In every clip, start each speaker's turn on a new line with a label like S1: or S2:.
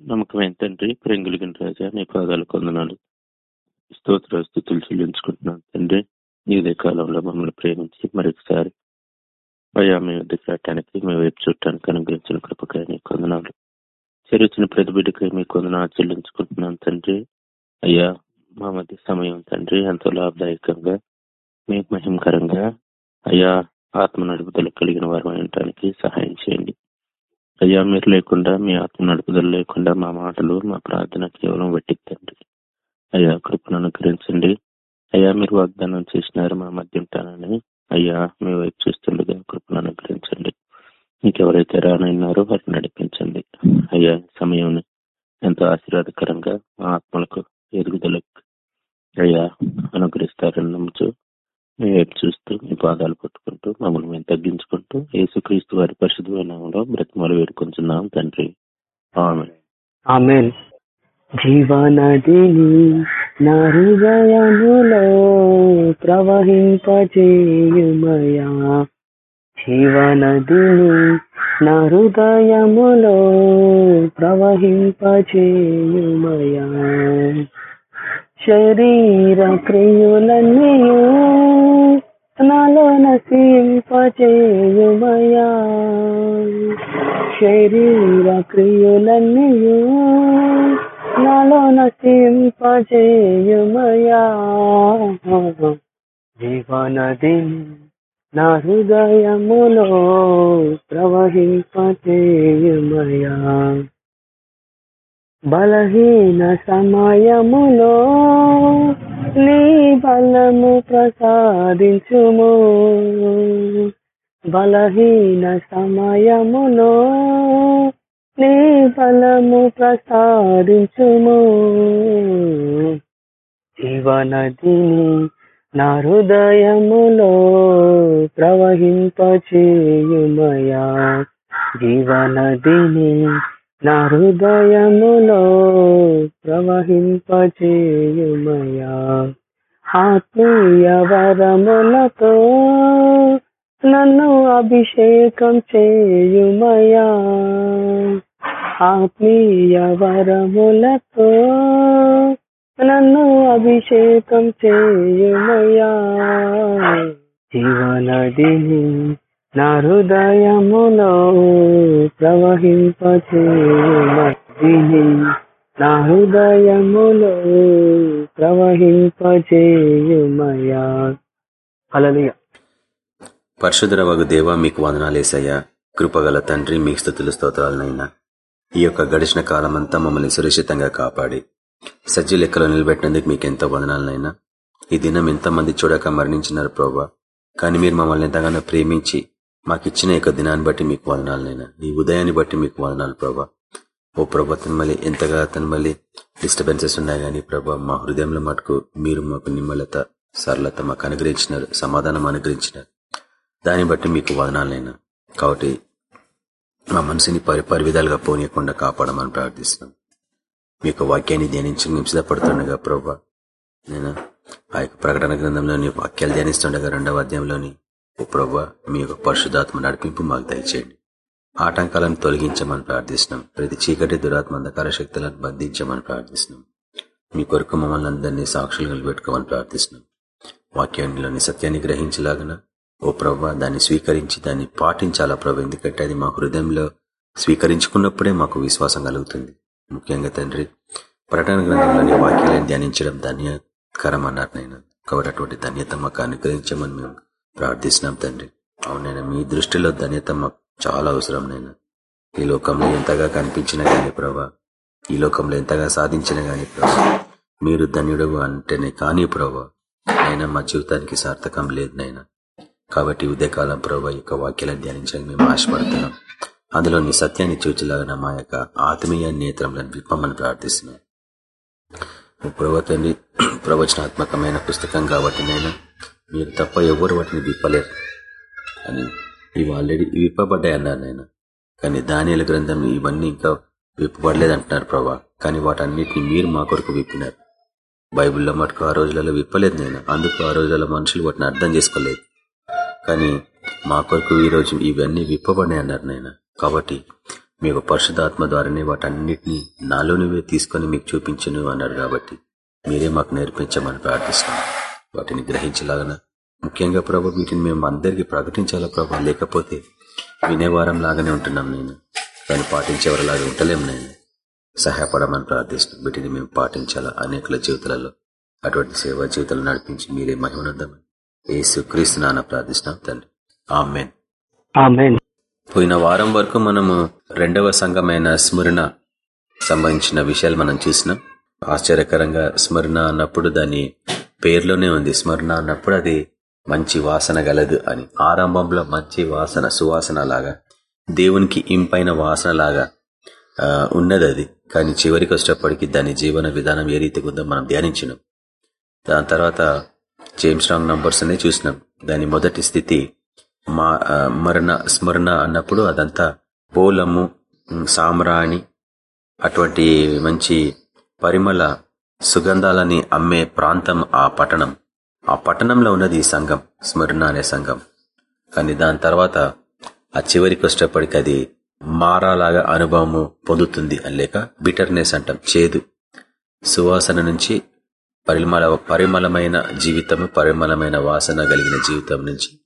S1: నమ్మకమైన తండ్రి ప్రేంగులిగిన రాజా మీ పాదాలు కొందనాలు స్తోత్ర స్థుతులు చెల్లించుకుంటున్నాను. తండ్రి ఇదే కాలంలో మమ్మల్ని ప్రేమించి మరొకసారి అయ్యా మీ వద్దకు రావటానికి మీ వైపు చూడటానికి అనుగ్రహించిన కృపకాయ మీ కొందనాలు చెరుచిన ప్రతి బిడ్డకై మీ కొందనాలు చెల్లించుకుంటున్నాను తండ్రి. అయ్యా మా మధ్య సమయం తండ్రి ఎంతో లాభదాయకంగా మీ మహిమకరంగా అయ్యా ఆత్మ నడుపుదల కలిగిన వారు ఉండటానికి సహాయం చేయండి. అయ్యా మీరు లేకుండా మీ ఆత్మ నడుపుదల లేకుండా మా మాటలు మా ప్రార్థన కేవలం వట్టిద్దండి అయ్యా కృపను అనుగ్రహించండి. అయ్యా మీరు వాగ్దానం చేసినారు మా మధ్య ఉంటానని. అయ్యా మీ వైపు చూస్తుండగా కృపను అనుగ్రహించండి. మీకెవరైతే రానున్నారో వారిని నడిపించండి. అయ్యా సమయం ఎంతో ఆశీర్వాదకరంగా మా ఆత్మలకు ఎదుగుదలకు అయ్యా అనుగ్రహిస్తారని నమ్ముచు మీ వైపు చూస్తూ మీ పాదాలు పట్టుకుంటూ మమ్మల్ని మేము తగ్గించుకుంటూ యేసుక్రీస్తు వారి పరిశుద్ధమైన నామంలో బ్రతిమలు వేడుకుంటున్నాం తండ్రి. ఆమె
S2: ఆమెన్. జీవనదిని నా హృదయములో ప్రవహింపజేయుమయా. జీవనదిని నా హృదయములో ప్రవహింపజేయుమయా. శరీర క్రియులన్నీయు నాలో నసింపచేయుమయా శరీర క్రియులన్నీయు నాలో నసింపచేయుమయా జీవనది నా హృదయములో ప్రవహింపచేయుమయా బలహీన సమయములో నీ బలము ప్రసాదించుము. బలహీన సమయములో నీ బలము ప్రసాదించుము. జీవనదిని నా హృదయములో ప్రవహింపచేయుమయా. జీవనదిని నా హృదయములో ప్రవహింపచేయుమయా. ఆత్మీయ వరములతో నన్ను అభిషేకం చేయుమయా. ఆత్మీయ వరములతో నన్ను అభిషేకం చేయుమయా. జీవనదిని నా హృదయములో ప్రవహింపచేయుమదిని నా హృదయములో ప్రవహింపచేయుమయా హల్లెలూయా.
S3: పరిశుధర వగు దేవ మీకు వందనాలేసయ్యా. కృపగల తండ్రి మీకు స్థుతుల స్తోత్రాలనైనా. ఈ యొక్క గడిచిన కాలమంతా మమ్మల్ని సురక్షితంగా కాపాడి సజ్జి లెక్కలో నిలబెట్టినందుకు మీకు ఎంతో వదనాలనైనా. ఈ దినం ఎంతమంది చూడక మరణించినారు ప్రభా. కానీ మీరు మమ్మల్ని ఎంతగానో ప్రేమించి మాకిచ్చిన యొక్క దినాన్ని బట్టి మీకు వదనాలనైనా నీ ఉదయాన్ని బట్టి మీకు వదనాలు ప్రభా. ఓ ప్రభా మళ్ళీ ఎంతగా మళ్ళీ డిస్టర్బెన్సెస్ ఉన్నాయి కానీ ప్రభా మా హృదయంలో మటుకు మీరు మాకు నిమ్మలత సరళత మాకు అనుగ్రహించినారు సమాధానం అనుగ్రహించినారు. దాన్ని బట్టి మీకు వదనాలైనా కాబట్టి మా మనసుని పరి విధాలుగా పోనీయకుండా కాపాడమని ప్రార్థిస్తున్నాం. మీ యొక్క వాక్యాన్ని ధ్యానించి మేము సిద్ధపడుతుండగా ప్రభా నేను ఆ యొక్క ప్రకటన గ్రంథంలోని వాక్యాలు ధ్యానిస్తుండగా రెండవ అధ్యాయంలోని ఓ మీ యొక్క పరిశుధాత్మ నడిపింపు మాకు దయచేయండి. ఆటంకాలను తొలగించమని ప్రార్థిస్తున్నాం. ప్రతి చీకటి దురాత్మ అంధకార శక్తులను బంధించమని ప్రార్థిస్తున్నాం. మీ కొరకు మమ్మల్ని అందరినీ సాక్షులు నిలబెట్టుకోమని ప్రార్థిస్తున్నాం. వాక్యాన్నిలోని సత్యాన్ని గ్రహించలాగన ఓ ప్రవ్వ దాన్ని స్వీకరించి దాన్ని పాటించాలా ప్రభు ఎందుకంటే అది మా హృదయంలో స్వీకరించుకున్నప్పుడే మాకు విశ్వాసం కలుగుతుంది. ముఖ్యంగా తండ్రి ప్రకటన గ్రంథంలోని వాక్యాలను ధ్యానించడం ధన్యకరం అన్నారు నేను కాబట్టి అటువంటి ధన్యత మాకు అనుగ్రహించమని మేము ప్రార్థిస్తున్నాం తండ్రి. అవునైనా మీ దృష్టిలో ధన్యత మాకు చాలా అవసరం నేను ఈ లోకంలో ఎంతగా కనిపించినా కానీ ప్రభా ఈ లోకంలో ఎంతగా సాధించినా కానీ ప్రభా మీరు ధన్యుడు అంటేనే కానీ ప్రభా అయినా మా జీవితానికి సార్థకం లేదు నైనా కాబట్టి ఉదయకాలం ప్రభా యొక్క వాక్యాలను ధ్యానించడానికి మేము ఆశపడుతున్నాం. అందులో నీ సత్యాన్ని చూచలాగిన మా యొక్క ఆత్మీయ నేత్రంలను విప్పమని ప్రార్థిస్తున్నాం. ప్రభుత్వం ప్రవచనాత్మకమైన పుస్తకం కాబట్టి నేను మీరు తప్ప ఎవరు వాటిని విప్పలేరు. అని ఇవి ఆల్రెడీ విప్పబడ్డాయి అన్నారు నేను కానీ దానిల గ్రంథం ఇవన్నీ ఇంకా విప్పబడలేదు అంటున్నారు ప్రభా. కానీ వాటన్నిటిని మీరు మా కొరకు విప్పినారు. బైబిల్లో మటుకు ఆ రోజులలో విప్పలేదు నేను అందుకు ఆ రోజులలో మనుషులు వాటిని అర్థం చేసుకోలేదు. కానీ మా కొరకు ఈ రోజు ఇవన్నీ విప్పబడినాయి అన్నారు నేను కాబట్టి మీకు పరిశుధాత్మ ద్వారానే వాటన్నిటిని నాలోనివే తీసుకొని మీకు చూపించను అన్నారు కాబట్టి మీరే మాకు నేర్పించమని ప్రార్థిస్తున్నాం. వాటిని గ్రహించలాగన. ముఖ్యంగా ప్రభు వీటిని మేము అందరికీ ప్రకటించాలా ప్రభు? లేకపోతే వినేవారం లాగానే ఉంటున్నాం నేను. దాన్ని పాటించేవారిలాగా ఉంటలేం నేను. సహాయపడమని ప్రార్థిస్తున్నాం. వీటిని మేము పాటించాలా? అనేకుల జీవితాలలో అటువంటి సేవా జీవితాలు నడిపించి మీరే మహిమనందమని. ఏసు క్రీస్తు నాన్న ప్రార్థిస్తున్నాం తండ్రి. ఆమెన్.
S4: ఆమెన్.
S3: పోయిన వారం వరకు మనము రెండవ సంఘమైన స్మరణ సంబంధించిన విషయాలు మనం చూసినాం. ఆశ్చర్యకరంగా స్మరణ అన్నప్పుడు దాని పేర్లోనే ఉంది. స్మరణ అన్నప్పుడు అది మంచి వాసన గలదు అని. ఆరంభంలో మంచి వాసన సువాసన లాగా దేవునికి ఇంపైన వాసన లాగా ఉన్నది అది. కానీ చివరికి వచ్చేటప్పటికి దాని జీవన విధానం ఏ రీతిగా ఉందో మనం ధ్యానించినాం. దాని తర్వాత జేమ్స్ రాంగ్ నంబర్స్ అనే చూసినాం. దాని మొదటి స్థితి మా మరణ స్మరణ అన్నప్పుడు అదంతా పోలము సామ్రాణి అటువంటి మంచి పరిమళ సుగంధాలని అమ్మే ప్రాంతం ఆ పట్టణం. ఆ పట్టణంలో ఉన్నది ఈ సంఘం స్మరణ అనే సంఘం. కానీ దాని తర్వాత ఆ చివరికి వచ్చేటప్పటికి అది మారాలాగా అనుభవము పొందుతుంది అని లేక బిటర్నెస్ అంటాం చేదు. సువాసన నుంచి పరిమళ పరిమళమైన జీవితము పరిమళమైన వాసన కలిగిన జీవితం నుంచి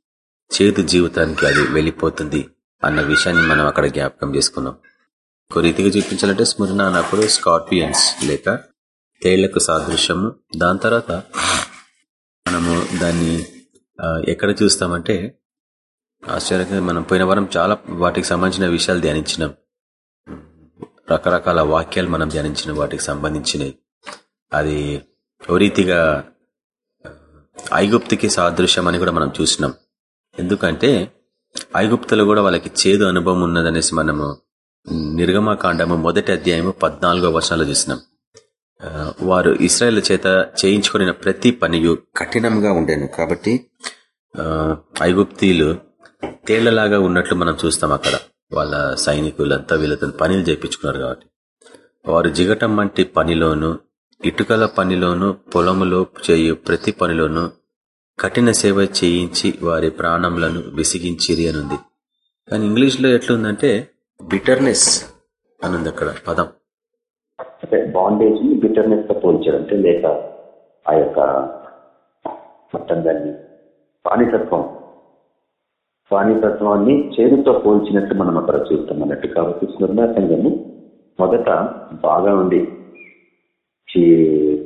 S3: చేదు జీవితానికి అది వెళ్ళిపోతుంది అన్న విషయాన్ని మనం అక్కడ జ్ఞాపకం చేసుకున్నాం. కొరితిగా చూపించాలంటే స్మరణ అన్నప్పుడు స్కార్పియన్స్ లేక తేళ్ళకు సాదృశ్యము. దాని తర్వాత మనము దాన్ని ఎక్కడ చూస్తామంటే ఆశ్చర్యంగా మనం పోయిన వారం చాలా వాటికి సంబంధించిన విషయాలు ధ్యానించినాం. రకరకాల వాక్యాలు మనం ధ్యానించిన వాటికి సంబంధించినవి. అది ఓ రీతిగా ఐగుప్తికి సాదృశ్యం అని కూడా మనం చూసినాం. ఎందుకంటే ఐగుప్తులు కూడా వాళ్ళకి చేదు అనుభవం ఉన్నదనేసి మనము నిర్గమకాండము మొదటి అధ్యాయము పద్నాలుగో వర్షాలు చూసినాం. వారు ఇస్రాయేల్ చేత చేయించుకున్న ప్రతి పనియు కఠినంగా ఉండేను. కాబట్టి ఐగుప్తీలు తేళ్ళలాగా ఉన్నట్లు మనం చూస్తాం అక్కడ. వాళ్ళ సైనికులంతా వీళ్ళతో పనులు చేయించుకున్నారు కాబట్టి. వారు జిగటం వంటి పనిలోను ఇటుకల పనిలోను పొలములో చేయు ప్రతి పనిలోను కఠిన సేవ చేయించి వారి ప్రాణములను విసిగించిరి అనుంది. కానీ ఇంగ్లీష్లో ఎట్లుందంటే బిటర్నెస్ అనుంది అక్కడ పదం.
S5: బాండేజ్ని బిటర్నెస్తో పోల్చారు. అంటే లేక ఆ యొక్క మొత్తం దాన్ని పానితత్వం పానితత్వాన్ని చేరుతో పోల్చినట్టు మనం అక్కడ చూస్తాం అన్నట్టు. కాబట్టి స్మరణ సంఘము మొదట బాగా ఉండి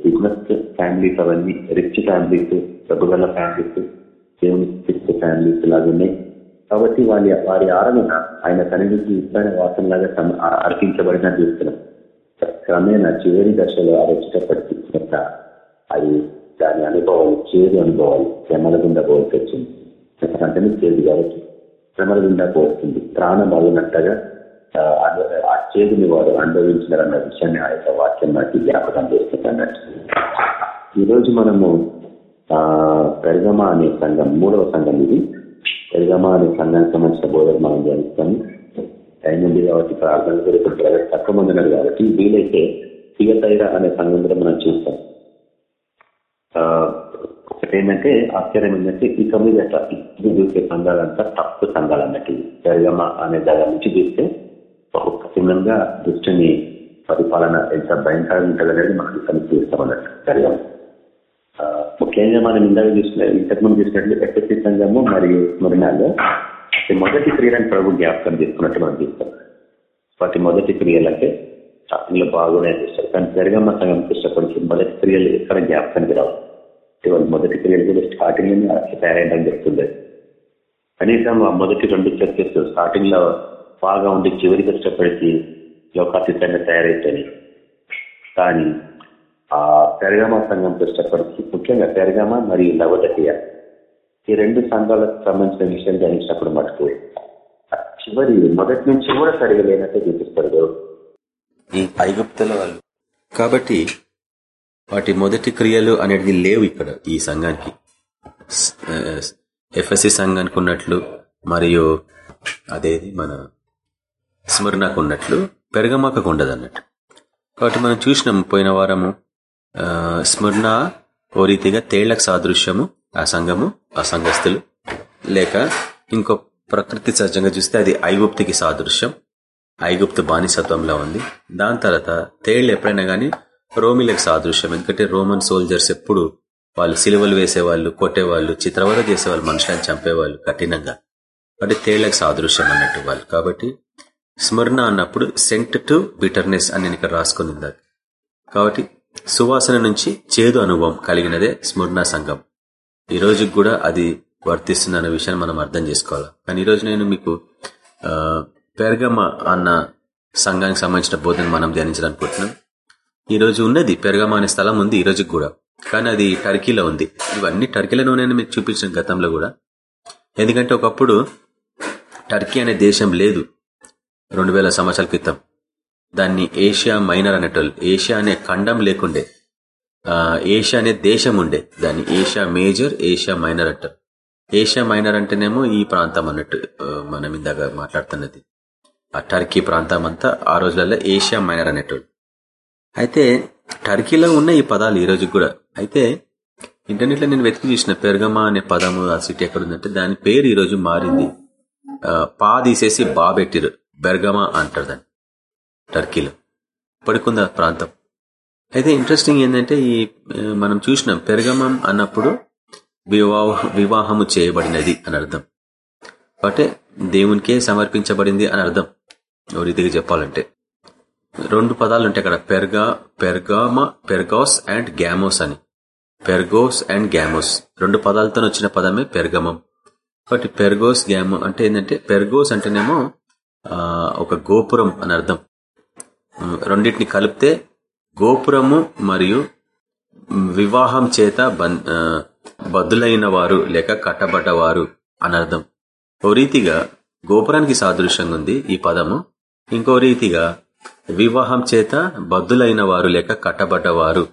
S5: బిజినెస్ ఫ్యామిలీస్ అవన్నీ రిచ్ ఫ్యామిలీస్ డబ్బుగల ఫ్యామిలీస్ దేవుని ఫ్యామిలీస్ లాగా ఉన్నాయి. కాబట్టి వాళ్ళ వారి ఆరాధన ఆయన సన్నిధికి ఇష్టమైన వాసనలాగా అర్పించబడిన చూస్తున్నాం క్రమేణా చివరి దశలో అది వచ్చేటప్పటికి యొక్క అది దాని అనుభవాలు చేదు అనుభవాలు శ్రమల గుండా పోవాల్సి వచ్చింది అంటే చేదు కాబట్టి. శ్రమల గుండా పోతుంది ప్రాణం అగినట్టుగా ఆ, చేదుని వారు అనుభవించినారన్న విషయాన్ని ఆ యొక్క వాక్యం నాకు జ్ఞాపకం చేస్తుంది అన్నట్టు. ఈరోజు మనము ఆ పెరగమా అనే సంఘం మూడవ సంఘం ఇది. పెరగమా అనే సంఘానికి సంబంధించిన బోధన మనం ధ్యానిస్తాము. టైం ఉంది కాబట్టి ప్రార్థన కూడా ఇప్పుడు ప్రజలు తక్కువ మంది ఉన్నారు కాబట్టి వీలైతే సిగతైర అనే సంఘం కూడా మనం చూస్తాం. ఏంటంటే ఆశ్చర్యం ఏంటంటే ఇక మీద అట్లా ఇప్పుడు చూసే సంఘాలంతా తప్పు సంఘాలు అన్నట్టు. పెరగమ అనే దగ్గర నుంచి చూస్తే ఒక కఠినంగా దృష్టిని పరిపాలన ఎంత భయంకరంగా ఉంటుందనేది మనకి మనం అన్నట్టు పెరగమ ముఖ్యంగా మనం ఇందాక చూసిన ఇంతకుముందు చూసినట్లు ఎస్ఎస్సి సంఘము మరియు మరినాల్లో ఈ మొదటి క్రియలను ప్రభు జ్ఞాపకం చేసుకున్నట్టు మనం చూస్తాం వాటి మొదటి క్రియలు అంటే స్టార్టింగ్లో బాగున్నాయని చేస్తారు. కానీ పెరగమ్మ సంఘం ఇష్టపడికి మొదటి క్రియలు ఎక్కడ జ్ఞాపకానికి రావు. ఇవాళ మొదటి క్రియలు కూడా స్టార్టింగ్ అట్లా తయారైందని చెప్తుంది కనీసం ఆ మొదటి రెండు చర్చస్ స్టార్టింగ్లో బాగా ఉండి చివరికి వచ్చేటప్పటికి లోకాతీతంగా తయారైతుంది కానీ ఆ పెరగమ సంఘం వచ్చేటప్పటికి ముఖ్యంగా పెరగమ మరియు నవదకియ ఈ రెండు సంఘాలకు సంబంధించిన విషయం ధ్యానించినప్పుడు మటుకు చివరి మొదటి నుంచి కూడా సరిగా లేనట్టే చూపిస్తారు దేవుడు.
S3: ఈ ఐగుప్తుల వాళ్ళు. కాబట్టి వాటి మొదటి క్రియలు అనేది లేవు ఇక్కడ ఈ సంఘానికి. ఎఫ్ఎస్సి సంఘానికి ఉన్నట్లు మరియు అదేది మన స్మరణకు ఉన్నట్లు పెరగమాకకు ఉండదు అన్నట్టు కాబట్టి మనం చూసినాం పోయిన వారము స్మరణ ఓ రీతిగా తేళ్ళకు సాదృశ్యము ఆ సంఘము ఆ సంఘస్థులు లేక ఇంకో ప్రకృతి సహజంగా చూస్తే అది ఐగుప్తికి సాదృశ్యం. ఐగుప్తు బానిసత్వంలో ఉంది. దాని తర్వాత తేళ్ళు ఎప్పుడైనా కానీ రోమిలకు సాదృశ్యం. ఎందుకంటే రోమన్ సోల్జర్స్ ఎప్పుడు వాళ్ళు సిలువలు వేసేవాళ్ళు కొట్టేవాళ్ళు చిత్రవద చేసేవాళ్ళు మనుషులను చంపేవాళ్ళు కఠినంగా. అంటే తేళ్ళకు సాదృశ్యం అన్నట్టు వాళ్ళు. కాబట్టి స్మరణ అన్నప్పుడు సెంట్ టు బిటర్నెస్ అని ఇక్కడ రాసుకుని కాబట్టి సువాసన నుంచి చేదు అనుభవం కలిగినదే స్మరణ సంఘం. ఈ రోజుకి కూడా అది వర్తిస్తుంది అన్న విషయాన్ని మనం అర్థం చేసుకోవాలి. కానీ ఈ రోజు నేను మీకు పెరగమ్మ పెరగమ అన్న సంఘానికి సంబంధించిన బోధన మనం ధ్యానించాలనుకుంటున్నాం. ఈరోజు ఉన్నది పెరగమ అనే స్థలం ఉంది ఈ రోజుకి కూడా. కానీ అది టర్కీలో ఉంది. ఇవన్నీ టర్కీలోనే మీకు చూపించిన గతంలో కూడా. ఎందుకంటే ఒకప్పుడు టర్కీ అనే దేశం లేదు రెండు వేల సంవత్సరాల క్రితం. దాన్ని ఏషియా మైనర్ అనేటోళ్ళు ఏషియా అనే ఖండం లేకుండే ఏషియా అనే దేశం ఉండే దాన్ని. ఏషియా మేజర్ ఏషియా మైనర్ అంటారు. ఏషియా మైనర్ అంటేనేమో ఈ ప్రాంతం అన్నట్టు మనం ఇందాక మాట్లాడుతున్నది. ఆ టర్కీ ప్రాంతం అంతా ఆ రోజులలో ఏషియా మైనర్ అనేటోళ్ళు. అయితే టర్కీలో ఉన్న ఈ పదాలు ఈ రోజు కూడా. అయితే ఇంటర్నెట్లో నేను వెతికి చూసిన పెరగమా అనే పదము ఆ సిటీ ఎక్కడ ఉందంటే దాని పేరు ఈ రోజు మారింది. పా తీసేసి బా పెట్టిరు. బెర్గమా అంటారు దాన్ని. టర్కీలో. పడుకుందా ఆ ప్రాంతం. అయితే ఇంట్రెస్టింగ్ ఏంటంటే ఈ మనం చూసినాం పెరగమం అన్నప్పుడు వివాహ వివాహము చేయబడినది అని అర్థం. అంటే దేవునికే సమర్పించబడింది అని అర్థం. ఓ రీతిగా చెప్పాలంటే. రెండు పదాలు ఉంటాయి అక్కడ. పెర్గా పెర్గామ పెర్గాస్ అండ్ గ్యామోస్ అని. పెర్గోస్ అండ్ గ్యామోస్. రెండు పదాలతో వచ్చిన పదమే పెర్గమం. కాబట్టి పెర్గోస్ గ్యామో అంటే ఏంటంటే పెర్గోస్ అంటేనేమో ఒక గోపురం అని అర్థం. రెండింటిని కలిపితే గోపురము మరియు వివాహం చేత బద్దులైన వారు లేక కట్టబడ్డవారు అనర్థం. ఓ రీతిగా గోపురానికి సాదృశ్యంగా ఉంది ఈ పదము. ఇంకో రీతిగా వివాహం చేత బద్దులైన వారు లేక కట్టబడ్డవారు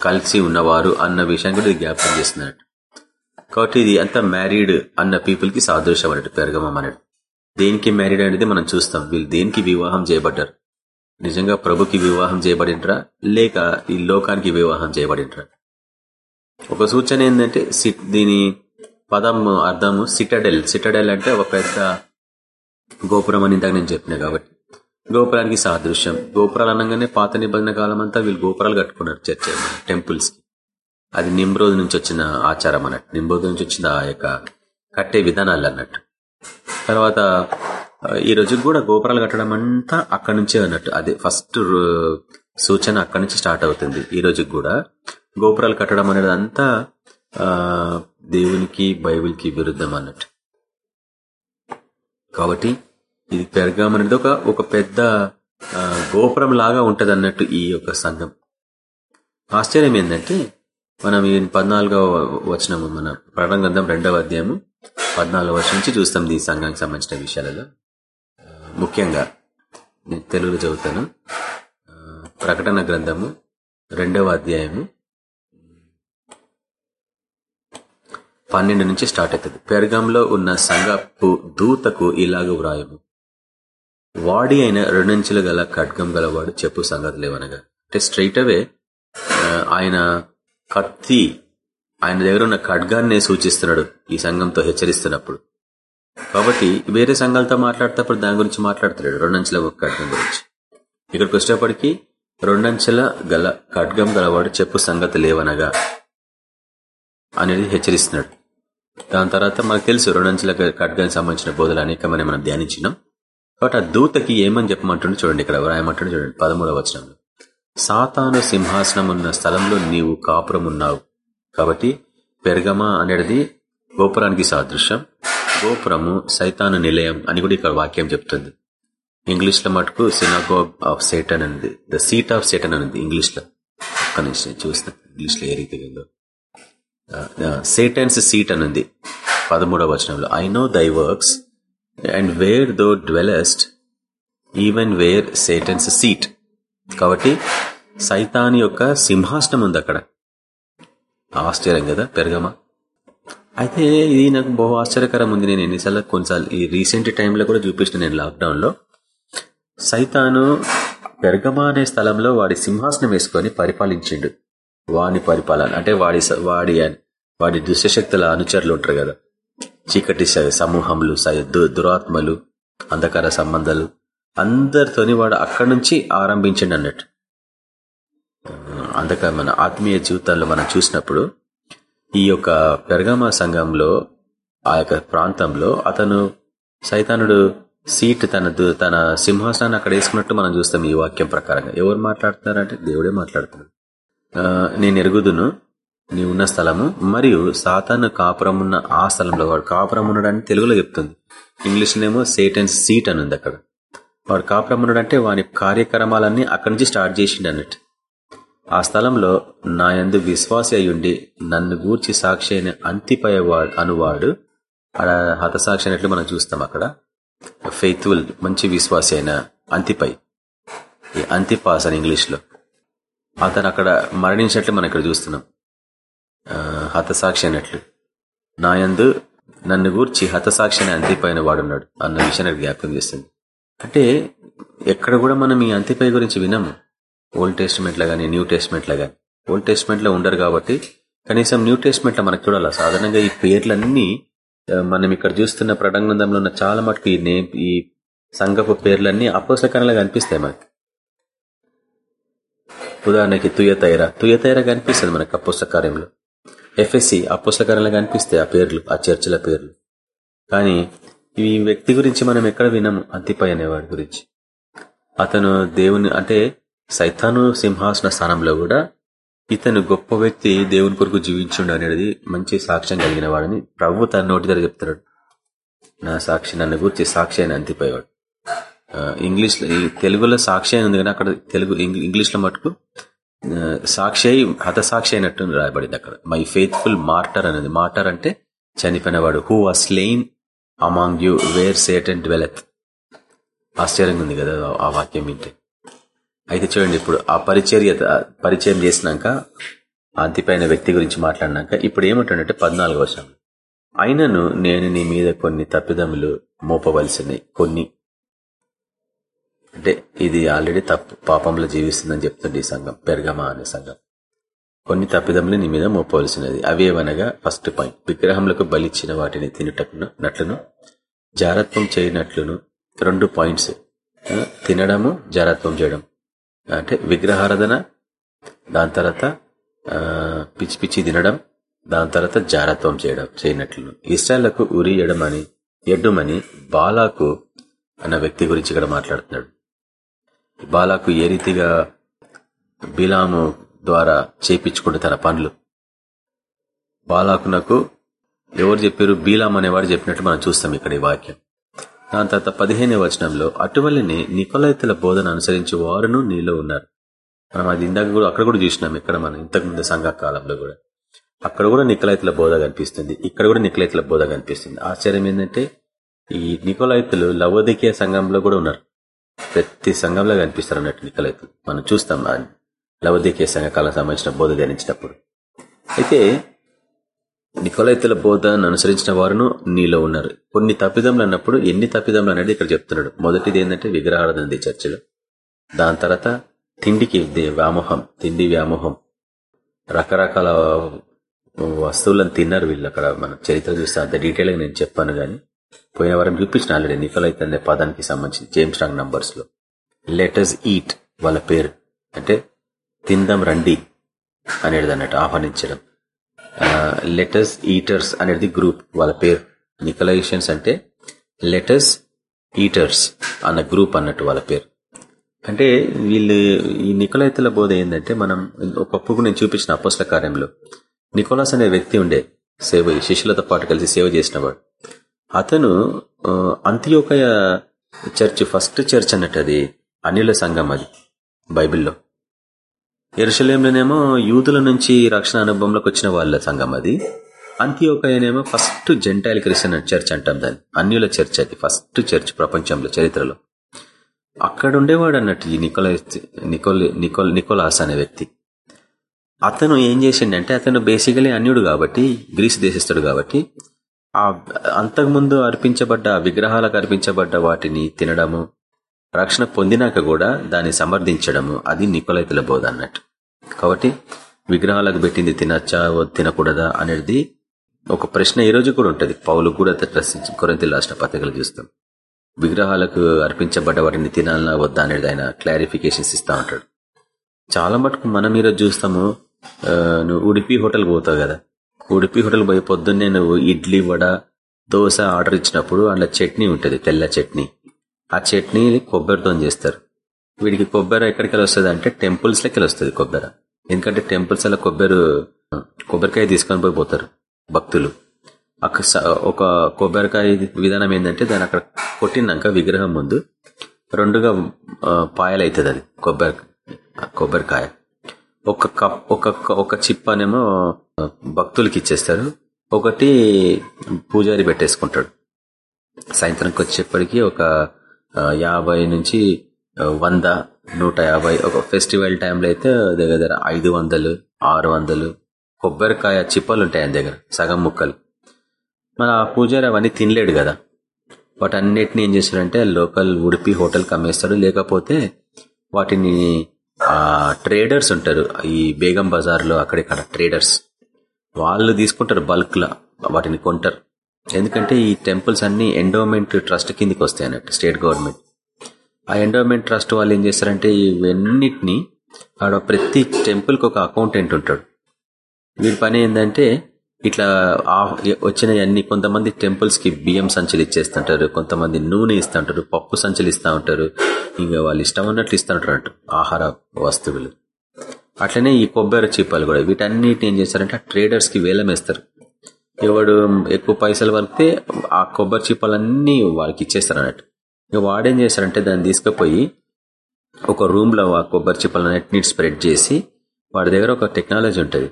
S3: కలిసి ఉన్నవారు అన్న విషయం కూడా ఇది జ్ఞాపకం చేస్తున్నట్టు కాబట్టి ఇది అంత మ్యారీడ్ అన్న పీపుల్కి సాదృశ్యం అన్నట్టు పెరగమన్నట్టు. దేనికి మ్యారీడ్ అనేది మనం చూస్తాం. వీళ్ళు దేనికి వివాహం చేయబడ్డారు? నిజంగా ప్రభుకి వివాహం చేయబడింట్రా లేక ఈ లోకానికి వివాహం చేయబడింట్రా ఒక సూచన ఏంటంటే దీని పదం అర్థము సిటడెల్. సిటడెల్ అంటే ఒక పెద్ద గోపురం అని ఇందాక నేను చెప్పిన కాబట్టి. గోపురానికి సాదృశ్యం. గోపురాలు అనగానే పాత నిబంధన కాలం అంతా వీళ్ళు గోపురాలు కట్టుకున్నారు చర్చ. టెంపుల్స్ అది నిమ్రోజ్ నుంచి వచ్చిన ఆచారం అన్నట్టు. నిమ్రోజ్ నుంచి వచ్చిన ఆ యొక్క కట్టే విధానాలు అన్నట్టు. తర్వాత ఈ రోజు కూడా గోపురాలు కట్టడం అంతా అక్కడి నుంచే అన్నట్టు. అదే ఫస్ట్ సూచన అక్కడి నుంచి స్టార్ట్ అవుతుంది. ఈ రోజు కూడా గోపురాలు కట్టడం అనేది అంతా దేవునికి బైబిల్కి విరుద్ధం అన్నట్టు. కాబట్టి ఇది పెరగాం అనేది ఒక ఒక పెద్ద గోపురం లాగా ఉంటది అన్నట్టు ఈ యొక్క సంఘం. ఆశ్చర్యం ఏంటంటే మనం ఈ పద్నాలుగవ వచనము మన ప్రకటన గ్రంథం రెండవ అధ్యాయము పద్నాలుగు వర్షం నుంచి చూస్తాం ఈ సంఘానికి సంబంధించిన విషయాలలో. ముఖ్యంగా నేను తెలుగు చదువుతాను. ప్రకటన గ్రంథము రెండవ అధ్యాయము పన్నెండు నుంచి స్టార్ట్ అవుతుంది. పెరగంలో ఉన్న సంగపు దూతకు ఇలాగ వ్రాయము. వాడి అయిన రెండంచులు గల ఖడ్గం గలవాడు చెప్పు సంగతి లేవనగా అంటే స్ట్రైట్ అవే ఆయన కత్తి ఆయన దగ్గర ఉన్న ఖడ్గాన్నే సూచిస్తున్నాడు ఈ సంఘంతో హెచ్చరిస్తున్నప్పుడు. కాబట్టి వేరే సంఘాలతో మాట్లాడేటప్పుడు దాని గురించి మాట్లాడతాడు రెండంచెల ఖడ్గం గురించి. ఇక్కడికి వచ్చేటప్పటికి రెండంచెల గల ఖడ్గం గలవాడు చెప్పు సంగతి లేవనగా అనేది హెచ్చరిస్తున్నాడు. దాని తర్వాత మనకు తెలుసు రెండంచెల ఖడ్గానికి సంబంధించిన బోధలు అనేకమని మనం ధ్యానించినాం. కాబట్టి ఆ దూతకి ఏమని చెప్పమంటుండే చూడండి ఇక్కడ రాయమంటుండే చూడండి పదమూడవ వచనంలో. సాతాను సింహాసనం ఉన్న స్థలంలో నీవు కాపురం ఉన్నావు కాబట్టి పెరగమా అనేది గోపురానికి సాదృశ్యం. గోపురము సైతాను నిలయం అని కూడా ఇక్కడ వాక్యం చెప్తుంది. ఇంగ్లీష్లో మటుకు సినాగోగ్ ఆఫ్ సేటన్ అనేది ద సీట్ ఆఫ్ సేటన్ అనేది ఇంగ్లీష్లో ఒక్క నిమిషం చూసిన ఇంగ్లీష్లో ఏ రీతిగా ఉందో. సేటన్స్ సీట్ అని పదమూడవ వచనంలో. I know thy works and where thou dwellest even where Satan's seat కాబట్టి సైతాన్ యొక్క సింహాసనం ఉంది అక్కడ. ఆశ్చర్యం కదా పెరగమా? అయితే ఇది నాకు బహు ఆశ్చర్యకరం ఉంది. నేను ఎన్నిసార్లు కొన్నిసార్లు ఈ రీసెంట్ టైంలో కూడా చూపించిన నేను లాక్డౌన్లో. సైతాను పెర్గమా అనే స్థలంలో వాడి సింహాసనం వేసుకొని పరిపాలించిండు. వాని పరిపాలన అంటే వాడి వాడి వాడి దుష్టశక్తుల అనుచరులు ఉంటారు కదా. చీకటి సమూహములు దు- దురాత్మలు అంధకార సంబంధాలు అందరితోని వాడు అక్కడి నుంచి ఆరంభించండి అన్నట్టు. అందుక మన ఆత్మీయ జీవితాల్లో మనం చూసినప్పుడు ఈ యొక్క పెరగమ సంఘంలో ఆ యొక్క ప్రాంతంలో అతను సైతానుడు సీట్ తన తన సింహాసనాన్ని అక్కడ వేసుకున్నట్టు మనం చూస్తాం ఈ వాక్యం ప్రకారంగా. ఎవరు మాట్లాడుతున్నారంటే దేవుడే మాట్లాడుతున్నాడు. నేను ఎరుగుదును నీ ఉన్న స్థలము మరియు సాతాను కాపురం ఉన్న ఆ స్థలంలో వాడు కాపురం ఉన్నాడని తెలుగులో చెప్తుంది. ఇంగ్లీష్లోనేమో సేటన్స్ సీట్ అని ఉంది అక్కడ. వాడు కాపురం ఉన్నాడంటే వాని కార్యక్రమాలన్నీ అక్కడి నుంచి స్టార్ట్ చేసిండు అన్నట్టు. ఆ స్థలంలో నా యందు విశ్వాసి అయ్యుండి నన్ను గూర్చి సాక్షి అయిన అంతిపై అనువాడు. అక్కడ హతసాక్షి అయినట్లు మనం చూస్తాం అక్కడ. ఫెయిత్ఫుల్ మంచి విశ్వాసి అయిన అంతిపై. ఈ అంతిపాస్ అని ఇంగ్లీష్లో. అతను అక్కడ మరణించినట్లు మనం ఇక్కడ చూస్తున్నాం. హతసాక్షి అయినట్లు నాయందు నన్ను గూర్చి హతసాక్షి అని అంతిపైన వాడున్నాడు. అన్న విషయాన్ని జ్ఞాపకం చేస్తుంది. అంటే ఎక్కడ కూడా మనం ఈ అంతిపై గురించి వినము. ఓల్డ్ టెస్ట్మెంట్లో కానీ న్యూ టెస్ట్మెంట్లో కానీ ఓల్డ్ టెస్ట్మెంట్లో ఉండరు కాబట్టి కనీసం న్యూ టెస్ట్మెంట్లో మనకు చూడాలి? సాధారణంగా ఈ పేర్లన్నీ మనం ఇక్కడ చూస్తున్న ప్రటంగంలో ఉన్న చాలా మటుకు ఈ నే ఈ సంఘపు పేర్లన్నీ అపోసకరంగా కనిపిస్తాయి మనకి. ఉదాహరణకి తుయతైర తుయతైర కనిపిస్తుంది మనకి అపోసకార్యంలో ఎఫ్ఎస్సి అపోసకరంగా కనిపిస్తాయి ఆ పేర్లు ఆ చర్చిల పేర్లు. కానీ ఈ వ్యక్తి గురించి మనం ఎక్కడ వినము? అంతిపై అనేవాడి గురించి. అతను దేవుని అంటే సైతాను సింహాసన స్థానంలో కూడా ఇతను గొప్ప వ్యక్తి దేవుని కొరకు జీవించుండు అనేది మంచి సాక్ష్యం కలిగిన వాడని ప్రభు తన నోటి దగ్గర చెప్తున్నాడు. నా సాక్షి నన్ను గురించి సాక్షి అని అంతిపోయేవాడు. ఇంగ్లీష్ తెలుగులో సాక్షి అని ఉంది కానీ అక్కడ తెలుగు ఇంగ్లీష్లో మటుకు సాక్షి అయి హతసాక్షి అయినట్టు రాయబడింది అక్కడ. మై ఫెయిత్ఫుల్ మార్టర్ అనేది మార్టర్ అంటే చనిపోయినవాడు. హూ ఆ slain among you where Satan and dwelleth ఆశ్చర్యంగా ఉంది కదా ఆ వాక్యం ఏంటి అయితే చూడండి ఇప్పుడు ఆ పరిచర్య పరిచయం చేసినాక అంతిపైన వ్యక్తి గురించి మాట్లాడినాక ఇప్పుడు ఏమంటాడంటే పద్నాలుగు వర్షం అయినను నేను నీ మీద కొన్ని తప్పిదములు మోపవలసినవి కొన్ని. అంటే ఇది ఆల్రెడీ తప్పు పాపంలో జీవిస్తుందని చెప్తుంది ఈ సంఘం పెరగమా అనే సంఘం. కొన్ని తప్పిదములు నీ మీద మోపవలసినది. అవేవనగా ఫస్ట్ పాయింట్ విగ్రహములకు బలిచ్చిన వాటిని తినటకును నట్లును జారత్వం చేయనట్లును రెండు పాయింట్స్. తినడము జారత్వం చేయడం. అంటే విగ్రహారాధన దాని తర్వాత పిచ్చి పిచ్చి తినడం దాని తర్వాత జారత్వం చేయడం చేయనట్లు. ఇస్రాయళ్ళకు ఉరియడం అని ఎడ్డుమని బాలాకు అన్న వ్యక్తి గురించి ఇక్కడ మాట్లాడుతున్నాడు. బాలాకు ఏ రీతిగా బిలాము ద్వారా చేపించుకుంటే తన పనులు? బాలాకునకు ఎవరు చెప్పారు? బీలాం అనేవాడు చెప్పినట్టు మనం చూస్తాం ఇక్కడ ఈ వాక్యం. దాని తర్వాత పదిహేనే వచనంలో అటువల్లనే నికోలైతుల బోధన అనుసరించి వారును నీలో ఉన్నారు. మనం అది ఇందాక కూడా అక్కడ కూడా చూసినాం ఇక్కడ మనం ఇంతకుముందు సంఘ కాలంలో కూడా. అక్కడ కూడా నికలైతుల బోధ కనిపిస్తుంది. ఇక్కడ కూడా నికలైతుల బోధ కనిపిస్తుంది. ఆశ్చర్యం ఏంటంటే ఈ నికోలైతులు లవోదికీయ సంఘంలో కూడా ఉన్నారు. ప్రతి సంఘంలో కనిపిస్తారు అన్నట్టు నికలైతులు. మనం చూస్తాం లవోదికీయ సంఘకాలం సంబంధించిన బోధ ధ్యానించినప్పుడు. అయితే నికోలైతుల బోధను అనుసరించిన వారును నీలో ఉన్నారు. కొన్ని తప్పిదములు అన్నప్పుడు ఎన్ని తప్పిదములు అనేది ఇక్కడ చెప్తున్నాడు. మొదటిది ఏంటంటే విగ్రహారాధన ఉంది చర్చిలో. దాని తర్వాత తిండికి వ్యామోహం తిండి వ్యామోహం. రకరకాల వస్తువులను తిన్నారు వీళ్ళు అక్కడ. మన చరిత్ర చూస్తే అంత డీటెయిల్గా నేను చెప్పాను కానీ పోయిన వారం చూపించిన ఆల్రెడీ నికోలైతే అనే పదానికి సంబంధించి జేమ్స్ రాంగ్ నంబర్స్లో. లెటర్స్ ఈట్ వాళ్ళ పేరు. అంటే తిందం రండి అనేది అన్నట్టు ఆహ్వానించడం. Uh, లెటర్స్ ఈటర్స్ అనేది గ్రూప్ వాళ్ళ పేరు నికలైషన్స్ అంటే లెటర్స్ ఈటర్స్ అన్న గ్రూప్ అన్నట్టు వాళ్ళ పేరు. అంటే వీళ్ళు ఈ నికోలైతుల బోధ ఏంటంటే మనం ఒకప్పుడు నేను చూపించిన అపోస్ల కార్యంలో నికోలాస్ అనే వ్యక్తి ఉండే సేవ శిష్యులతో పాటు కలిసి సేవ చేసినవాడు. అతను అంత్యోకయ చర్చ్ ఫస్ట్ చర్చ్ అన్నట్టు అది అనిల సంఘం అది బైబిల్లో. ఎరుసలేంలోనేమో యూదుల నుంచి రక్షణ అనుభవంలోకి వచ్చిన వాళ్ళ సంఘం అది. అంత్యోకయనేమో ఫస్ట్ జెంటైల్ క్రిస్టియన్ చర్చ్ అంటాం దాన్ని. అన్యుల చర్చ్ అది ఫస్ట్ చర్చ్ ప్రపంచంలో చరిత్రలో. అక్కడ ఉండేవాడు అన్నట్టు ఈ నికోల నికోల్ నికోల్ నికోలాస్ అనే వ్యక్తి. అతను ఏం చేసిండంటే అతను బేసికలీ అన్యుడు కాబట్టి గ్రీస్ దేశస్తుడు కాబట్టి ఆ అంతకుముందు అర్పించబడ్డ విగ్రహాలకు అర్పించబడ్డ వాటిని తినడము రక్షణ పొందినాక కూడా దాన్ని సమర్థించడము అది నికోలైతుల బోధ అన్నట్టు. కాబట్టి విగ్రహాలకు పెట్టింది తినచ్చా తినకూడదా అనేది ఒక ప్రశ్న ఈ రోజు కూడా ఉంటుంది. పౌలు కూడా కొరంతి రాష్ట్ర పత్రికలు చూస్తాం. విగ్రహాలకు అర్పించబడ్డ వాటిని తినాలన్నా వద్దా అనేది ఆయన క్లారిఫికేషన్స్ ఇస్తా ఉంటాడు. చాలా మటుకు మనం ఈరోజు చూస్తాము నువ్వు ఉడిపి హోటల్ పోతావు కదా. ఉడిపి హోటల్ పోయి పొద్దున్నే నువ్వు ఇడ్లీ వడ దోశ ఆర్డర్ ఇచ్చినప్పుడు అందులో చట్నీ ఉంటుంది తెల్ల చట్నీ. ఆ చట్నీ కొబ్బరితో చేస్తారు. వీడికి కొబ్బరి ఎక్కడికి వస్తుంది అంటే టెంపుల్స్ లెక్కలు వస్తుంది కొబ్బరి. ఎందుకంటే టెంపుల్స్ అలా కొబ్బరి కొబ్బరికాయ తీసుకొని పోయి పోతారు భక్తులు. అక్కడ స- ఒక కొబ్బరికాయ విధానం ఏంటంటే దాన్ని అక్కడ కొట్టినాక విగ్రహం ముందు రెండుగా పాయలు అవుతుంది అది కొబ్బరి కొబ్బరికాయ. ఒక కప్ ఒక ఒక చిప్పనేమో భక్తులకి ఇచ్చేస్తారు. ఒకటి పూజారి పెట్టేసుకుంటాడు. సాయంత్రంకి వచ్చేప్పటికి ఒక యాభై నుంచి వంద నూట యాభై ఒక ఫెస్టివల్ టైంలో అయితే దగ్గర దగ్గర ఐదు వందలు ఆరు వందలు కొబ్బరికాయ చిప్పలు ఉంటాయి ఆయన దగ్గర సగం ముక్కలు. మన పూజారి అవన్నీ తినలేడు కదా. వాటన్నిటిని ఏం చేస్తాడంటే లోకల్ ఉడిపి హోటల్కి అమ్మేస్తాడు లేకపోతే వాటిని ట్రేడర్స్ ఉంటారు. ఈ బేగం బజార్లో అక్కడిక్కడ ట్రేడర్స్ వాళ్ళు తీసుకుంటారు బల్క్లో వాటిని కొంటారు. ఎందుకంటే ఈ టెంపుల్స్ అన్ని ఎండోమెంట్ ట్రస్ట్ కిందికి వస్తాయి అన్నట్టు స్టేట్ గవర్నమెంట్. ఆ ఎండోమెంట్ ట్రస్ట్ వాళ్ళు ఏం చేస్తారంటే ఇవన్నిటిని ఆడ ప్రతి టెంపుల్కి ఒక అకౌంటెంట్ ఉంటాడు. వీడి పని ఏంటంటే ఇట్లా ఆ- వచ్చిన అన్ని కొంతమంది టెంపుల్స్కి బియ్యం సంచులు ఇచ్చేస్తుంటారు కొంతమంది నూనె ఇస్తుంటారు పప్పు సంచులు ఇస్తూ ఉంటారు ఇంకా వాళ్ళు ఇష్టం ఉన్నట్లు ఇస్తూ ఉంటారు ఆహార వస్తువులు. అట్లనే ఈ కొబ్బరి చీపాలు కూడా వీటన్నిటిని ఏం చేస్తారంటే ఆ ట్రేడర్స్కి వేలం వేస్తారు. ఎవడు ఎక్కువ పైసలు వలితే ఆ కొబ్బరి చిప్పలన్నీ వాళ్ళకి ఇచ్చేస్తారు అన్నట్టు ఇక వాడేం చేస్తారంటే దాన్ని తీసుకుపోయి ఒక రూమ్లో ఆ కొబ్బరి చిప్పలన్నిటిని స్ప్రెడ్ చేసి వాడి దగ్గర ఒక టెక్నాలజీ ఉంటుంది.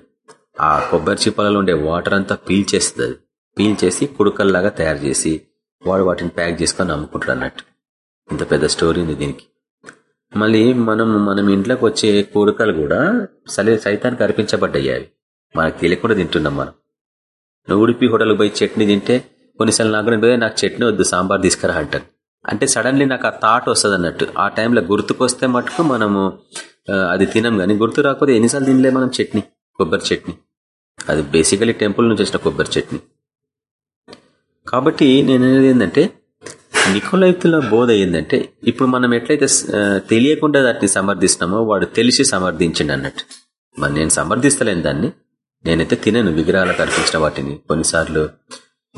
S3: ఆ కొబ్బరి చిప్పలలో ఉండే వాటర్ అంతా పీల్చేస్తుంది అది. పీల్చేసి కుడుకల్లాగా తయారు చేసి వాడు వాటిని ప్యాక్ చేసుకొని అమ్ముకుంటాడు అన్నట్టు ఇంత పెద్ద స్టోరీ ఉంది దీనికి. మళ్ళీ మనం మనం ఇంట్లోకి వచ్చే కోరికలు కూడా సలే సైతానికి అర్పించబడ్డాయి అవి. మనకు తెలియకుండా తింటున్నాం మనం. ఉడిపి హోటల్కి పోయి చట్నీ తింటే కొన్నిసార్లు నాకు నాకు చట్నీ వద్దు సాంబార్ తీసుకురా అంటాను అంటే సడన్లీ నాకు ఆ థాట్ వస్తుంది అన్నట్టు. ఆ టైంలో గుర్తుకొస్తే మటుకు మనము అది తినం కానీ గుర్తు రాకపోతే ఎన్నిసార్లు తినలే మనం చట్నీ కొబ్బరి చట్నీ. అది బేసికలీ టెంపుల్ నుంచి వచ్చిన కొబ్బరి చట్నీ. కాబట్టి నేను అనేది ఏంటంటే నికోలైతుల బోధ ఏంటంటే ఇప్పుడు మనం ఎట్లయితే తెలియకుండా దాన్ని సమర్థిస్తున్నామో వాడు తెలిసి సమర్థించండి అన్నట్టు. మరి నేను సమర్థిస్తలేను దాన్ని. నేనైతే తినను విగ్రహాలకు అర్పించిన వాటిని. కొన్నిసార్లు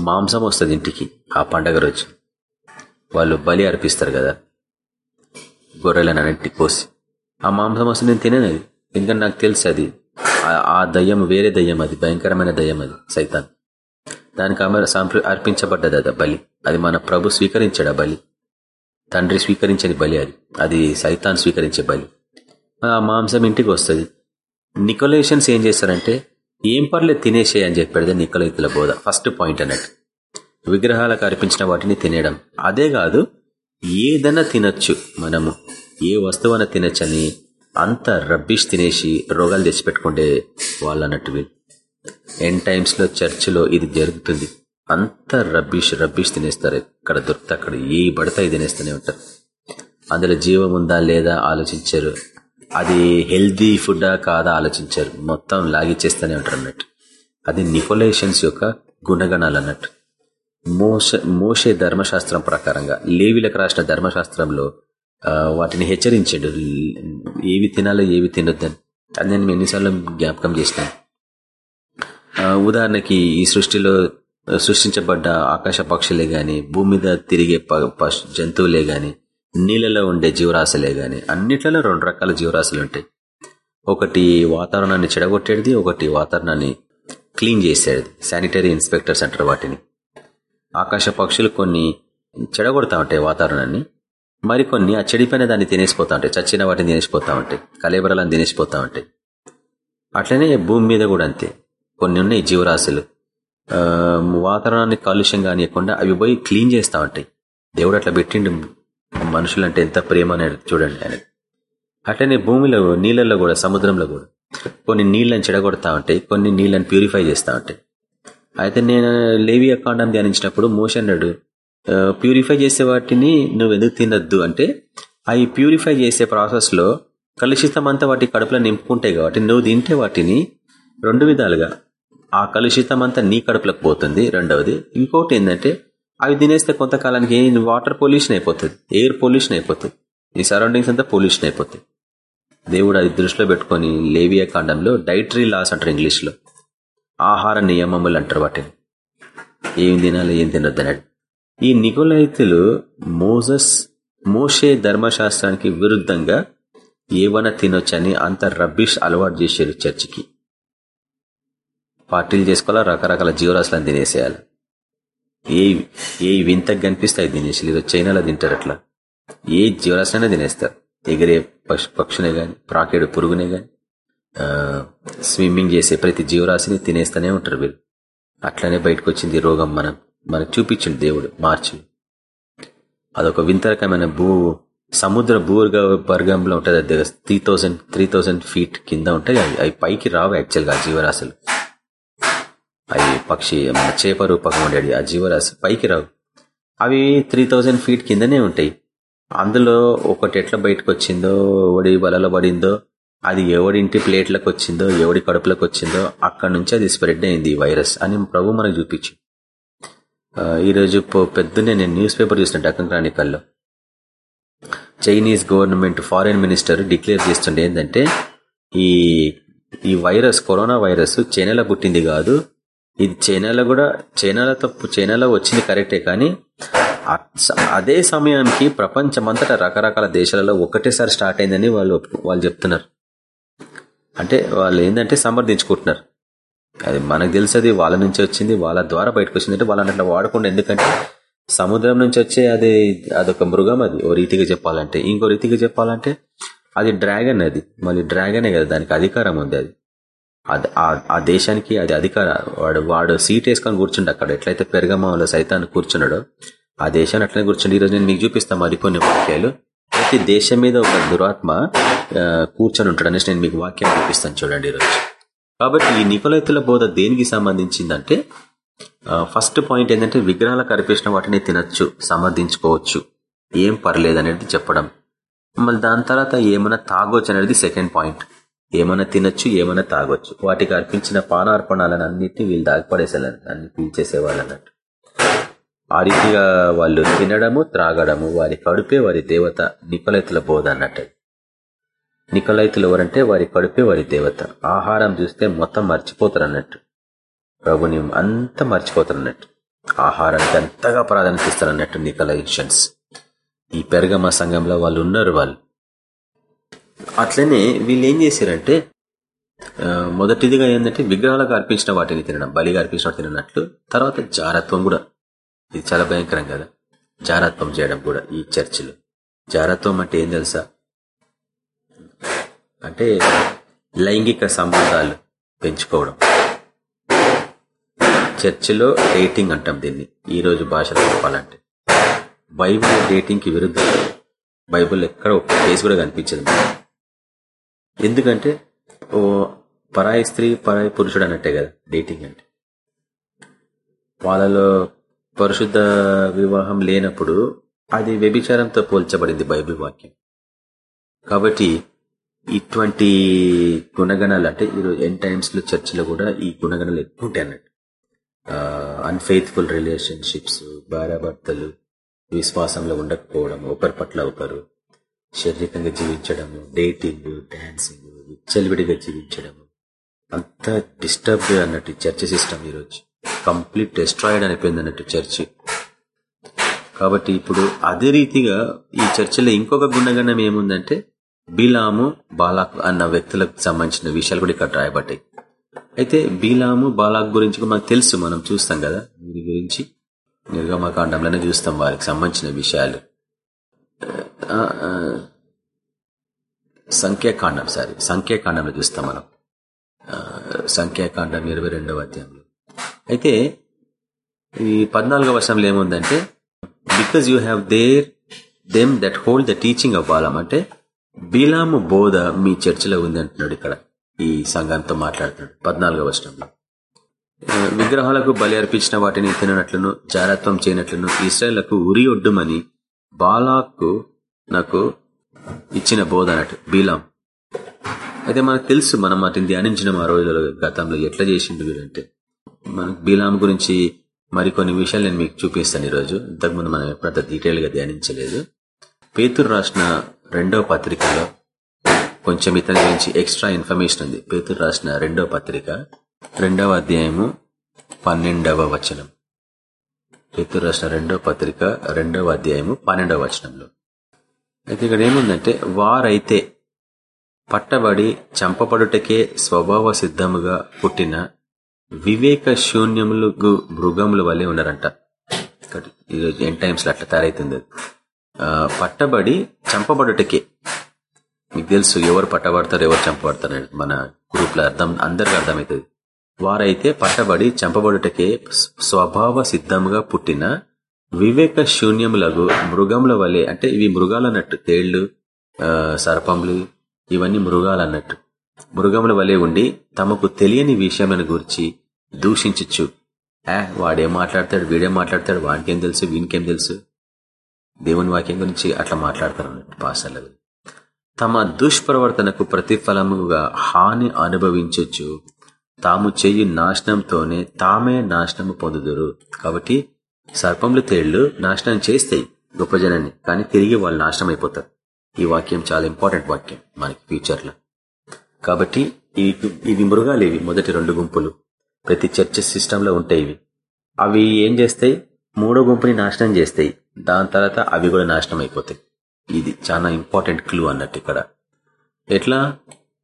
S3: మాంసం వస్తుంది ఇంటికి ఆ పండగ రోజు. వాళ్ళు బలి అర్పిస్తారు కదా గొర్రెలను అన్నింటి కోసి. ఆ మాంసం వస్తే నేను తినను అది. ఎందుకంటే నాకు తెలుసు అది. ఆ- దయ్యం వేరే దయ్యం అది భయంకరమైన దయ్యం అది సైతాన్. దానికి ఆమె అర్పించబడ్డది అది బలి. అది మన ప్రభు స్వీకరించాడు బలి. తండ్రి స్వీకరించేది బలి అది. అది సైతాన్ స్వీకరించే బలి. ఆ మాంసం ఇంటికి వస్తుంది. నికోలేషన్స్ ఏం చేస్తారంటే ఏం పర్లేదు తినేసే అని చెప్పాడు నికోలైతుల బోధ. ఫస్ట్ పాయింట్ అన్నట్టు. విగ్రహాలకు అర్పించిన వాటిని తినేయడం. అదే కాదు ఏదైనా తినచ్చు మనము. ఏ వస్తువైనా తినొచ్చని అంత రబ్బిష్ తినేసి రోగాలు తెచ్చిపెట్టుకుంటే వాళ్ళు. అన్నట్టు ఎన్ టైమ్స్లో చర్చిలో ఇది జరుగుతుంది. అంత రబ్బిష్ రబ్బిష్ తినేస్తారు. ఎక్కడ దొరికితే అక్కడ ఏ పడితే తినేస్తూనే ఉంటారు. అందులో జీవం ఉందా లేదా ఆలోచించారు. అది హెల్దీ ఫుడ్డా కాదా ఆలోచించారు. మొత్తం లాగిచ్చేస్తూనే ఉంటారు అన్నట్టు. అది నికోలేషన్స్ యొక్క గుణగణాలు అన్నట్టు మోస మోసే ధర్మశాస్త్రం ప్రకారంగా లేవిలకు రాసిన ధర్మశాస్త్రంలో వాటిని హెచ్చరించాడు. ఏవి తినాలో ఏవి తినొద్దని అది నేను ఎన్నిసార్లు జ్ఞాపకం చేసినాను ఉదాహరణకి ఈ సృష్టిలో సృష్టించబడ్డ ఆకాశ పక్షులే గాని భూమి మీద తిరిగే ప- పశు- జంతువులే గాని నీళ్ళలో ఉండే జీవరాశులే గాని అన్నిట్లలో రెండు రకాల జీవరాశులు ఉంటాయి. ఒకటి వాతావరణాన్ని చెడగొట్టేది ఒకటి వాతావరణాన్ని క్లీన్ చేసేది శానిటరీ ఇన్స్పెక్టర్స్ అంటారు వాటిని. ఆకాశ పక్షులు కొన్ని చెడగొడతా ఉంటాయి వాతావరణాన్ని. మరికొన్ని ఆ చెడిపోయిన దాన్ని తినేసిపోతా ఉంటాయి చచ్చిన వాటిని తినేసిపోతా ఉంటాయి కలేబరాలను తినేసిపోతా ఉంటాయి. అట్లనే భూమి మీద కూడా అంతే. కొన్ని ఉన్నాయి జీవరాశులు. వాతావరణాన్ని కాలుష్యం కానియకుండా అవి పోయి క్లీన్ చేస్తా ఉంటాయి. దేవుడు అట్లా పెట్టిండు మనుషులంటే ఎంత ప్రేమ అనేది చూడండి ఆయన. అట్లనే భూమిలో నీళ్ళల్లో కూడా సముద్రంలో కూడా. కొన్ని నీళ్ళని చెడగొడతా ఉంటాయి కొన్ని నీళ్ళని ప్యూరిఫై చేస్తూ ఉంటాయి. అయితే నేను లేవియా కాండం ధ్యానించినప్పుడు మోషన్నాడు ప్యూరిఫై చేసే వాటిని నువ్వు ఎందుకు తినద్దు? అంటే అవి ప్యూరిఫై చేసే ప్రాసెస్లో కలుషితమంతా కలుషితం అంతా వాటి కడుపులో నింపుకుంటాయి కాబట్టి నువ్వు తింటే వాటిని రెండు విధాలుగా. ఆ కలుషితం అంతా నీ కడుపులోకి పోతుంది రెండవది. ఇంకోటి ఏంటంటే అవి తినేస్తే కొంతకాలానికి వాటర్ పొల్యూషన్ అయిపోతుంది. ఎయిర్ పొల్యూషన్ అయిపోతుంది. ఈ సరౌండింగ్స్ అంతా పొల్యూషన్ అయిపోతాయి. దేవుడు అది దృష్టిలో పెట్టుకొని లేవియా కాండంలో డైటరీ లాస్ అంటారు ఇంగ్లీష్లో. ఆహార నియమములు అంటారు వాటిని. ఏం తినాలి ఏం తినొద్దు ఈ నికులైతులు మోజస్ మోషే ధర్మశాస్త్రానికి విరుద్ధంగా ఏవైనా తినొచ్చని అంత రబ్బిష్ అలవాటు చేశారు చర్చికి. పార్టీలు చేసుకోవాలా? రకరకాల జీవరాశులను తినేసేయాలి. ఏ ఏ వింతకు కనిపిస్తాయి తినేసి లేదో చైనాలో తింటారు అట్లా. ఏ జీవరాశులైనా తినేస్తారు. ఎగిరే పక్షునే గాని ప్రాకేడు పురుగునే గాని స్విమ్మింగ్ చేసే ప్రతి జీవరాశిని తినేస్తూనే ఉంటారు వీళ్ళు. అట్లనే బయటకు వచ్చింది రోగం మనం మనకు చూపించింది దేవుడు మార్చి. అదొక వింతరకమైన భూ సముద్ర భూర్గ వర్గంలో ఉంటుంది అది three thousand three thousand feet కింద ఉంటాయి. అవి పైకి రావు యాక్చువల్గా జీవరాశులు. అవి పక్షి మన చేప రూపకం ఉండేది ఆ జీవరాశి పైకి రావు. అవి త్రీ ఫీట్ కిందనే ఉంటాయి. అందులో ఒకటి ఎట్లా బయటకు వచ్చిందో ఎవడి వలలో పడిందో అది ఎవడింటి ప్లేట్లకు వచ్చిందో ఎవడి కడుపులకు వచ్చిందో అక్కడ నుంచి అది స్ప్రెడ్ అయింది వైరస్ అని ప్రభు మనకు చూపించి. ఈరోజు పెద్దనే నేను న్యూస్ పేపర్ చూసిన Deccan క్రానికల్లో. Chinese government foreign minister declare చేస్తుండే ఏంటంటే ఈ ఈ వైరస్ కరోనా వైరస్ చైనాలో పుట్టింది కాదు ఇది చైనాలో కూడా చైనాలో తప్పు చైనాలో వచ్చింది కరెక్టే కానీ అదే సమయానికి ప్రపంచమంతటా రకరకాల దేశాలలో ఒకటేసారి స్టార్ట్ అయిందని వాళ్ళు వాళ్ళు చెప్తున్నారు. అంటే వాళ్ళు ఏంటంటే సమర్థించుకుంటున్నారు అది మనకు తెలిసేది వాళ్ళ నుంచి వచ్చింది వాళ్ళ ద్వారా బయటకు వచ్చింది అంటే వాళ్ళని అట్లా వాడకుండా ఎందుకంటే సముద్రం నుంచి వచ్చే అది అదొక మృగం అది ఓ రీతిగా చెప్పాలంటే. ఇంకో రీతిగా చెప్పాలంటే అది డ్రాగన్ అది మళ్ళీ డ్రాగనే కదా దానికి అధికారం ఉంది అది. ఆ దేశానికి అది అధికార వాడు వాడు సీట్ వేసుకొని కూర్చుండు అక్కడ. ఎట్లయితే పెరగమాలో సైతాన్ని కూర్చున్నాడో ఆ దేశాన్ని అట్లనే కూర్చుండి. ఈరోజు నేను మీకు చూపిస్తాను మరికొన్ని వాక్యాలు. ప్రతి దేశం మీద ఒక దురాత్మ కూర్చొని ఉంటాడు అనేసి నేను మీకు వాక్యాలు చూపిస్తాను చూడండి ఈరోజు. కాబట్టి ఈ నిపులైతుల బోధ దేనికి సంబంధించిందంటే ఫస్ట్ పాయింట్ ఏంటంటే విగ్రహాలకు అర్పించిన వాటిని తినచ్చు సమర్థించుకోవచ్చు. ఏం పర్లేదు అనేది చెప్పడం. మళ్ళీ దాని తర్వాత ఏమైనా తాగొచ్చు అనేది సెకండ్ పాయింట్. ఏమైనా తినొచ్చు ఏమైనా తాగొచ్చు. వాటికి అర్పించిన పానార్పణాలను అన్నింటినీ వీళ్ళు దాగిపడేసేయాలని అన్ని పీల్చేసేవాళ్ళు అన్నట్టు ఆ రీతిగా వాళ్ళు తినడము త్రాగడము వారి కడుపే వారి దేవత నికలైతుల బోధ అన్నట్టు. నికలైతులు ఎవరంటే వారి కడుపే వారి దేవత. ఆహారం చూస్తే మొత్తం మర్చిపోతారు అన్నట్టు ప్రభుని అంత మర్చిపోతారు అన్నట్టు ఆహారానికి అంతగా ప్రాధాన్యత ఇస్తారు అన్నట్టు నికలైషన్స్ ఈ పెరగమ సంఘంలో వాళ్ళు ఉన్నారు వాళ్ళు. అట్లనే వీళ్ళు ఏం చేశారంటే మొదటిదిగా ఏంటంటే విగ్రహాలకు అర్పించిన వాటిని తినడం బలిగా అర్పించిన తినట్లు తర్వాత జారత్వం కూడా. ఇది చాలా భయంకరం కదా. జారత్వం చేయడం కూడా ఈ చర్చిలో. జారత్వం అంటే ఏం తెలుసా? అంటే లైంగిక సంబంధాలు పెంచుకోవడం. చర్చిలో డేటింగ్ అంటాం దీన్ని. ఈరోజు భాషలో చెప్పాలంటే. బైబుల్ డేటింగ్కి విరుద్ధం. బైబుల్ ఎక్కడ ఒక కేసు కూడా కనిపించదు. ఎందుకంటే ఓ పరాయి స్త్రీ పరాయి పురుషుడు అన్నట్టే కదా డేటింగ్ అంటే. వాళ్ళలో పరిశుద్ధ వివాహం లేనప్పుడు అది వ్యభిచారంతో పోల్చబడింది బైబిల్ వాక్యం. కాబట్టి ఇటువంటి గుణగణాలు అంటే ఈరోజు ఎన్ టైమ్స్లో చర్చిలో కూడా ఈ గుణగణాలు ఎక్కువ ఉంటాయి అన్నట్టు. అన్ఫెయిత్ఫుల్ రిలేషన్షిప్స్ భార్యాభర్తలు విశ్వాసంలో ఉండకపోవడం ఒకరి పట్ల ఒకరు శారీరకంగా జీవించడము డేటింగ్ డాన్సింగ్ విచ్చలివిడిగా జీవించడము అంత డిస్టర్బ్ అన్నట్టు చర్చ సిస్టమ్ ఈరోజు. కంప్లీట్ డిస్ట్రాయిడ్ అయిపోయింది అన్నట్టు చర్చి. కాబట్టి ఇప్పుడు అదే రీతిగా ఈ చర్చిలో ఇంకొక గుణగణం ఏముందంటే బీలాము బాలాక్ అన్న వ్యక్తులకు సంబంధించిన విషయాలు కూడా ఇక్కడ రాయబడ్డాయి. అయితే బీలాము బాలాక్ గురించి మనకు తెలుసు మనం చూస్తాం కదా. దీని గురించి నిర్గమకాండంలోనే చూస్తాం వారికి సంబంధించిన విషయాలు. సంఖ్యాకాండం సారీ సంఖ్యాకాండంలో చూస్తాం మనం. సంఖ్యాకాండం ఇరవై రెండవ అధ్యాయంలో. అయితే ఈ పద్నాలుగో వర్షంలో ఏముందంటే because you have there them that hold the teaching of Balaam అంటే బీలాము బోధ మీ చర్చిలో ఉంది అంటున్నాడు ఇక్కడ ఈ సంఘంతో మాట్లాడుతున్నాడు పద్నాలుగో వర్షంలో విగ్రహాలకు బలి అర్పించిన వాటిని తిననట్లును జారత్వం చేయనట్లును ఇస్రాయళ్ళకు ఉరి ఒడ్డుమని బాలాకు నాకు ఇచ్చిన బోధ అన్నట్టు బీలాం. అయితే మనకు తెలుసు మనం వాటిని ధ్యానించిన ఆ రోజుల్లో గతంలో. ఎట్లా చేసిండు వీడంటే మనకు బీలాం గురించి మరికొన్ని విషయాలు నేను మీకు చూపిస్తాను ఈరోజు. ఇంతకుముందు మనం ఎప్పుడంత డీటెయిల్గా ధ్యానించలేదు. పేతురు రాసిన రెండవ పత్రికలో కొంచెం ఇతని గురించి ఎక్స్ట్రా ఇన్ఫర్మేషన్ ఉంది. పేతురు రాసిన రెండవ పత్రిక రెండవ అధ్యాయము పన్నెండవ వచనం. పేతురు రాసిన రెండవ పత్రిక రెండవ అధ్యాయము పన్నెండవ వచనంలో. అయితే ఇక్కడ ఏముందంటే వారైతే పట్టబడి చంపబడుటకే స్వభావ సిద్ధముగా పుట్టిన వివేక శూన్యములకు మృగముల వల్లే ఉన్నారంట. ఈరోజు ఎన్ టైమ్స్ అట్లా తయారైతుంది. పట్టబడి చంపబడుటకే. మీకు తెలుసు ఎవరు పట్టబడతారు ఎవరు చంపబడతారు మన గ్రూప్లో అర్థం అందరికి అర్థమవుతుంది. వారైతే పట్టబడి చంపబడుటకే స్వభావ సిద్ధంగా పుట్టిన వివేక శూన్యములకు మృగముల వలె అంటే ఇవి మృగాలు అన్నట్టు తేళ్ళు సర్పములు ఇవన్నీ మృగాలు అన్నట్టు మృగముల వలె ఉండి తమకు తెలియని విషయములను గురించి దూషించచ్చు ఏ వాడేం మాట్లాడతాడు వీడేం మాట్లాడతాడు వాడికేం తెలుసు వీనికేం తెలుసు? దేవుని వాక్యం గురించి అట్లా మాట్లాడతారు అన్నట్టు పాసలు తమ దుష్ప్రవర్తనకు ప్రతిఫలముగా హాని అనుభవించవచ్చు తాము చెయ్యి నాశనంతోనే తామే నాశనము పొందుదురు. కాబట్టి సర్పములు తేళ్ళు నాశనం చేస్తాయి గొప్ప జనాన్ని కానీ తిరిగి వాళ్ళు నాశనం అయిపోతారు ఈ వాక్యం చాలా ఇంపార్టెంట్ వాక్యం మనకి ఫ్యూచర్లో కాబట్టి ఇవి మృగాలు ఇవి మొదటి రెండు గుంపులు. ప్రతి చర్చ సిస్టమ్లో ఉంటాయి ఇవి. అవి ఏం చేస్తాయి? మూడో గుంపుని నాశనం చేస్తాయి. దాని తర్వాత అవి కూడా నాశనం అయిపోతాయి ఇది చాలా ఇంపార్టెంట్ క్లూ అన్నట్టు ఇక్కడ. ఎట్లా?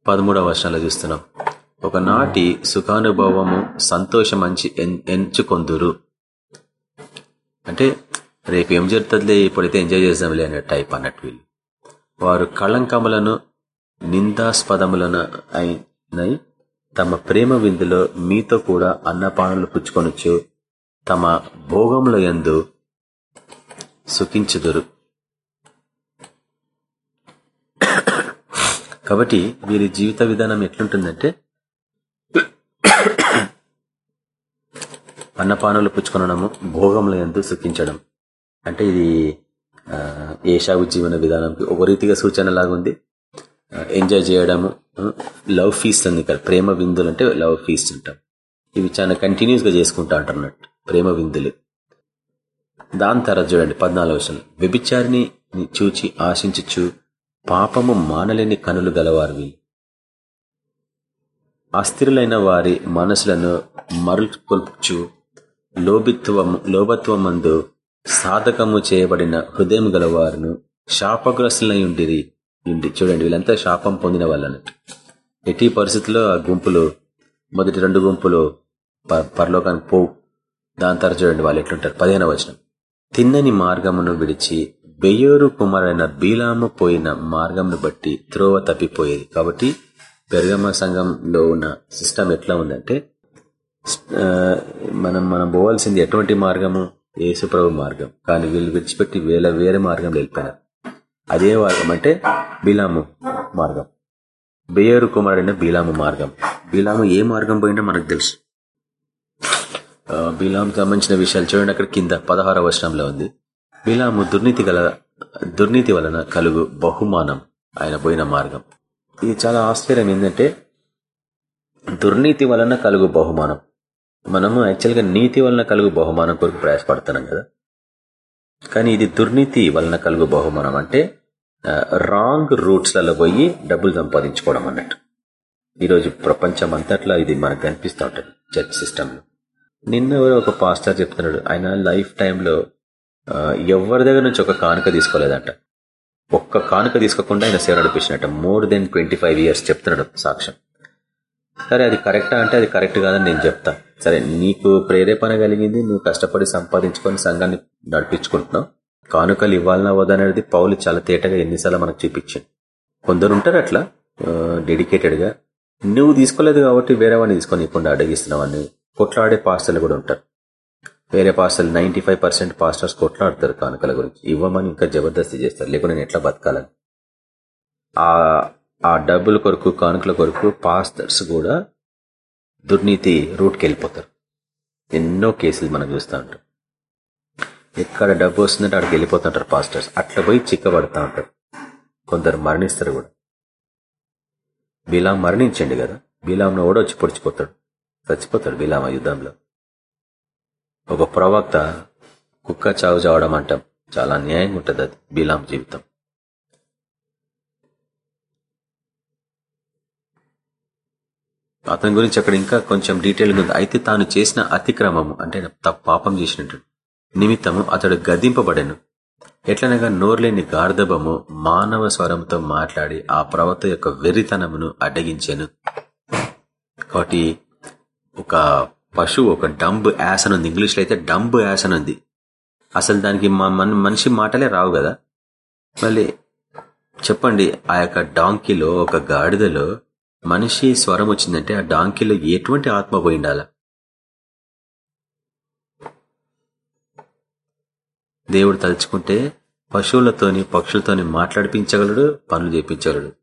S3: పదమూడవ వర్షాలు చూస్తున్నాం. ఒకనాటి సుఖానుభవము సంతోషం మంచి ఎంచుకొందురు. అంటే రేపు ఏం జరుగుతుందిలే ఇప్పుడైతే ఎంజాయ్ చేద్దాంలే అనే టైప్ అన్నట్టు వీళ్ళు. వారు కళంకములను నిందాస్పదములను అయినై తమ ప్రేమ విందులో మీతో కూడా అన్నపానులు పుచ్చుకొనొచ్చు తమ భోగముల ఎందు సుఖించుదురు. కాబట్టి వీరి జీవిత విధానం ఎట్లుంటుందంటే అన్నపానులు పుచ్చుకొనడము భోగముల ఎందు సుఖించడం. అంటే ఇది ఏషావు జీవన విధానంకి ఒక రీతిగా సూచన లాగుంది ఎంజాయ్ చేయడము లవ్ ఫీస్ట్ ఉంది ఇక్కడ ప్రేమ విందులు అంటే లవ్ ఫీస్ట్ అంటాం. ఇవి చాలా కంటిన్యూస్గా చేసుకుంటా అంటున్నట్టు ప్రేమ విందులు. దాని తర్వాత చూడండి పద్నాలుగు వర్షాలు వ్యభిచారిని చూచి ఆశించచ్చు పాపము మానలేని కనులు గలవారు వీళ్ళు అస్థిరులైన వారి మనసులను మరుల్కొల్చు. లోభిత్వము లోభత్వమందు సాధకము చేయబడిన హృదయం గలవారును శాపగ్రస్తులై ఉండిరి ఉండి చూడండి వీళ్ళంతా శాపం పొందిన వాళ్ళన్నట్టు ఎట్టి పరిస్థితుల్లో ఆ గుంపులు మొదటి రెండు గుంపులు ప- పరలోకానికి పో దాని తర్వాత చూడండి వాళ్ళు ఎట్లుంటారు. పదిహేన వచనం. తిన్నని మార్గమును విడిచి బెయ్యోరు కుమారైన బీలాము పోయిన మార్గమును బట్టి త్రోవ తప్పిపోయేది. కాబట్టి పెరుగమ్మ సంఘంలో ఉన్న సిస్టమ్ ఎట్లా ఉందంటే మనం మనం పోవాల్సింది ఎటువంటి మార్గము? యేసుప్రభు మార్గం. కానీ వీళ్ళు విడిచిపెట్టి వేల వేరే మార్గం వెళ్ళిపోయినారు. అదే మార్గం అంటే బీలాము మార్గం. బేయరు కుమారుడైన బీలాము మార్గం. బీలాము ఏ మార్గం పోయినా మనకు తెలుసు. బీలాము బీలాం సంబంధించిన విషయాలు చూడండి అక్కడ కింద పదహార వచనంలో ఉంది. బీలాము దుర్నీతి గల దుర్నీతి వలన కలుగు బహుమానం ఆయన పోయిన మార్గం. ఇది చాలా ఆశ్చర్యం ఏంటంటే దుర్నీతి వలన కలుగు బహుమానం. మనము యాక్చువల్గా నీతి వలన కలుగు బహుమానం కొరకు ప్రయాసపడుతున్నాం కదా. కానీ ఇది దుర్నీతి వలన కలుగు బహుమానం అంటే రాంగ్ రూట్స్లలో పోయి డబ్బులు సంపాదించుకోవడం అన్నట్టు. ఈరోజు ప్రపంచం అంతట్లో ఇది మనకు కనిపిస్తూ ఉంటుంది చర్చ్ సిస్టంలో. నిన్న ఎవరో ఒక పాస్టర్ చెప్తున్నాడు ఆయన లైఫ్ టైంలో ఎవరి దగ్గర నుంచి ఒక కానుక తీసుకోలేదంట. ఒక్క కానుక తీసుకోకుండా ఆయన సేవ నడిపించినట్ట. More than twenty five years చెప్తున్నాడు సాక్ష్యం. సరే అది కరెక్టా అంటే అది కరెక్ట్ కాదని నేను చెప్తా. సరే నీకు ప్రేరేపణ కలిగింది నువ్వు కష్టపడి సంపాదించుకొని సంఘాన్ని నడిపించుకుంటున్నావు. కానుకలు ఇవ్వాలన్నా వదనేది పౌలు చాలా తేటగా ఎన్నిసార్లు మనకు చూపించింది కొందరు ఉంటారు అట్లా డెడికేటెడ్గా నువ్వు తీసుకోలేదు కాబట్టి వేరే వాడిని తీసుకొని ఇప్పుడు అడిగిస్తున్నావు అని కొట్లాడే పాస్టర్లు కూడా ఉంటారు. వేరే పాస్టర్లు నైన్టీ ఫైవ్ పర్సెంట్ పాస్టర్స్ కొట్లాడతారు కానుకల గురించి. ఇవ్వమని ఇంకా జబర్దస్తి చేస్తారు. లేకుంటే నేను ఎట్లా బతకాలని? ఆ ఆ డబ్బుల కొరకు కానుకల కొరకు పాస్టర్స్ కూడా దుర్నీతి రూట్కి వెళ్ళిపోతారు. ఎన్నో కేసులు మనం చూస్తూ ఉంటాం. ఎక్కడ డబ్బు వస్తుందంటే అక్కడికి వెళ్ళిపోతుంటారు పాస్టర్స్. అట్లా పోయి చిక్కబడతా ఉంటారు. కొందరు మరణిస్తారు కూడా. బిలాం మరణించండి కదా. బిలాంను కూడా వచ్చి పొడిచిపోతాడు. చచ్చిపోతాడు బిలాం ఆ యుద్ధంలో. ఒక ప్రవక్త కుక్క చావు చావడం అంటాం చాలా న్యాయంగా ఉంటుంది అది బీలాం జీవితం. అతని గురించి అక్కడ ఇంకా కొంచెం డీటెయిల్గా ఉంది. అయితే తాను చేసిన అతిక్రమము అంటే పాపం చేసినట్టు నిమిత్తము అతడు గదింపబడను ఎట్లనగా నోర్లేని గార్ధబము మానవ స్వరంతో మాట్లాడి ఆ ప్రవక్త యొక్క వెర్రితనమును అడ్డగించాను. కాబట్టి ఒక పశువు ఒక డంబ్ యాస్ అని ఉంది. ఇంగ్లీష్లో అయితే డంబ్ యాస్ అని ఉంది. అసలు దానికి మనిషి మాటలే రావు కదా. మళ్ళీ చెప్పండి ఆ యొక్క డాంకీలో ఒక గాడిదలో మనిషి స్వరం వచ్చిందంటే ఆ డాంకీలో ఎటువంటి ఆత్మ పోయి ఉండాల దేవుడు తలుచుకుంటే పశువులతోని పక్షులతోని మాట్లాడిపించగలడు పనులు చేపించగలడు.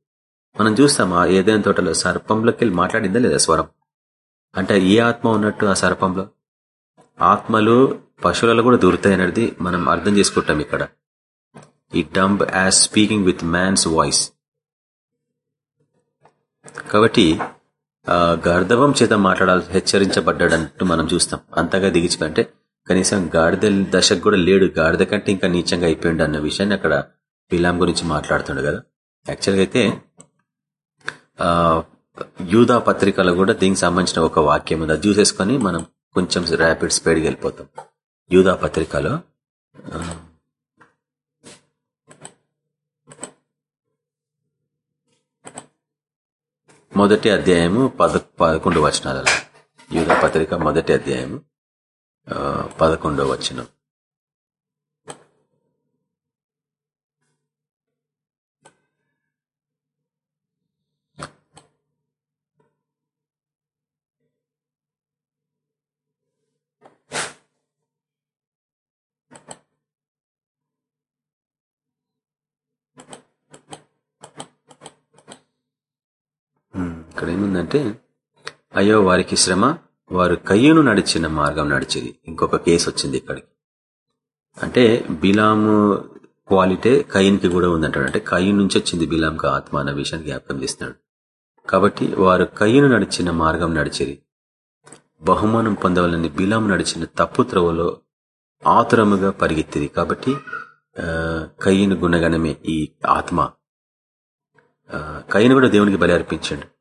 S3: మనం చూస్తాం ఆ ఏదైనా తోటలో సర్పంలోకి వెళ్ళి మాట్లాడిందా లేదా స్వరం? అంటే ఏ ఆత్మ ఉన్నట్టు ఆ సర్పంలో? ఆత్మలు పశువులలో కూడా దూరుతాయి అనేది మనం అర్థం చేసుకుంటాం ఇక్కడ. ఈ dumb ass speaking with man's voice కాబట్టి ఆ, గర్ధవం చేత మాట్లాడాలి హెచ్చరించబడ్డాడంటూ మనం చూస్తాం. అంతగా దిగించుకంటే కనీసం గాడిద దశకు కూడా లేడు. గాడిద కంటే ఇంకా నీచంగా అయిపోయిండు అన్న విషయాన్ని అక్కడ పిలాం గురించి మాట్లాడుతుండు కదా. యాక్చువల్గా అయితే యూదా పత్రికలో కూడా దీనికి సంబంధించిన ఒక వాక్యం ఉంది. అది చూసేసుకొని మనం కొంచెం ర్యాపిడ్ స్పీడ్కి వెళ్ళిపోతాం. యూదా పత్రికలో మొదటి అధ్యాయము పద పదకొండు వచనాలలో. యూదా పత్రిక మొదటి అధ్యాయము పదకొండో వచనం. ఇక్కడ ఏముందంటే అయ్యో వారికి శ్రమ వారు కయ్యను నడిచిన మార్గం నడిచేది. ఇంకొక కేసు వచ్చింది ఇక్కడికి. అంటే బిలాము క్వాలిటీ కయ్యన్కి కూడా ఉందంటాడు. అంటే కయ్యన్ నుంచి వచ్చింది బిలాంకి ఆత్మ అన్న విషయాన్ని జ్ఞాపకం చేస్తున్నాడు. కాబట్టి వారు కయ్యను నడిచిన మార్గం నడిచేది. బహుమానం పొందవాలని బిలాము నడిచిన తప్పు త్రవలో ఆతురముగా పరిగెత్తింది. కాబట్టి కయ్యను గుణగణమే ఈ ఆత్మ. కయ్యను కూడా దేవునికి బలి అర్పించండు.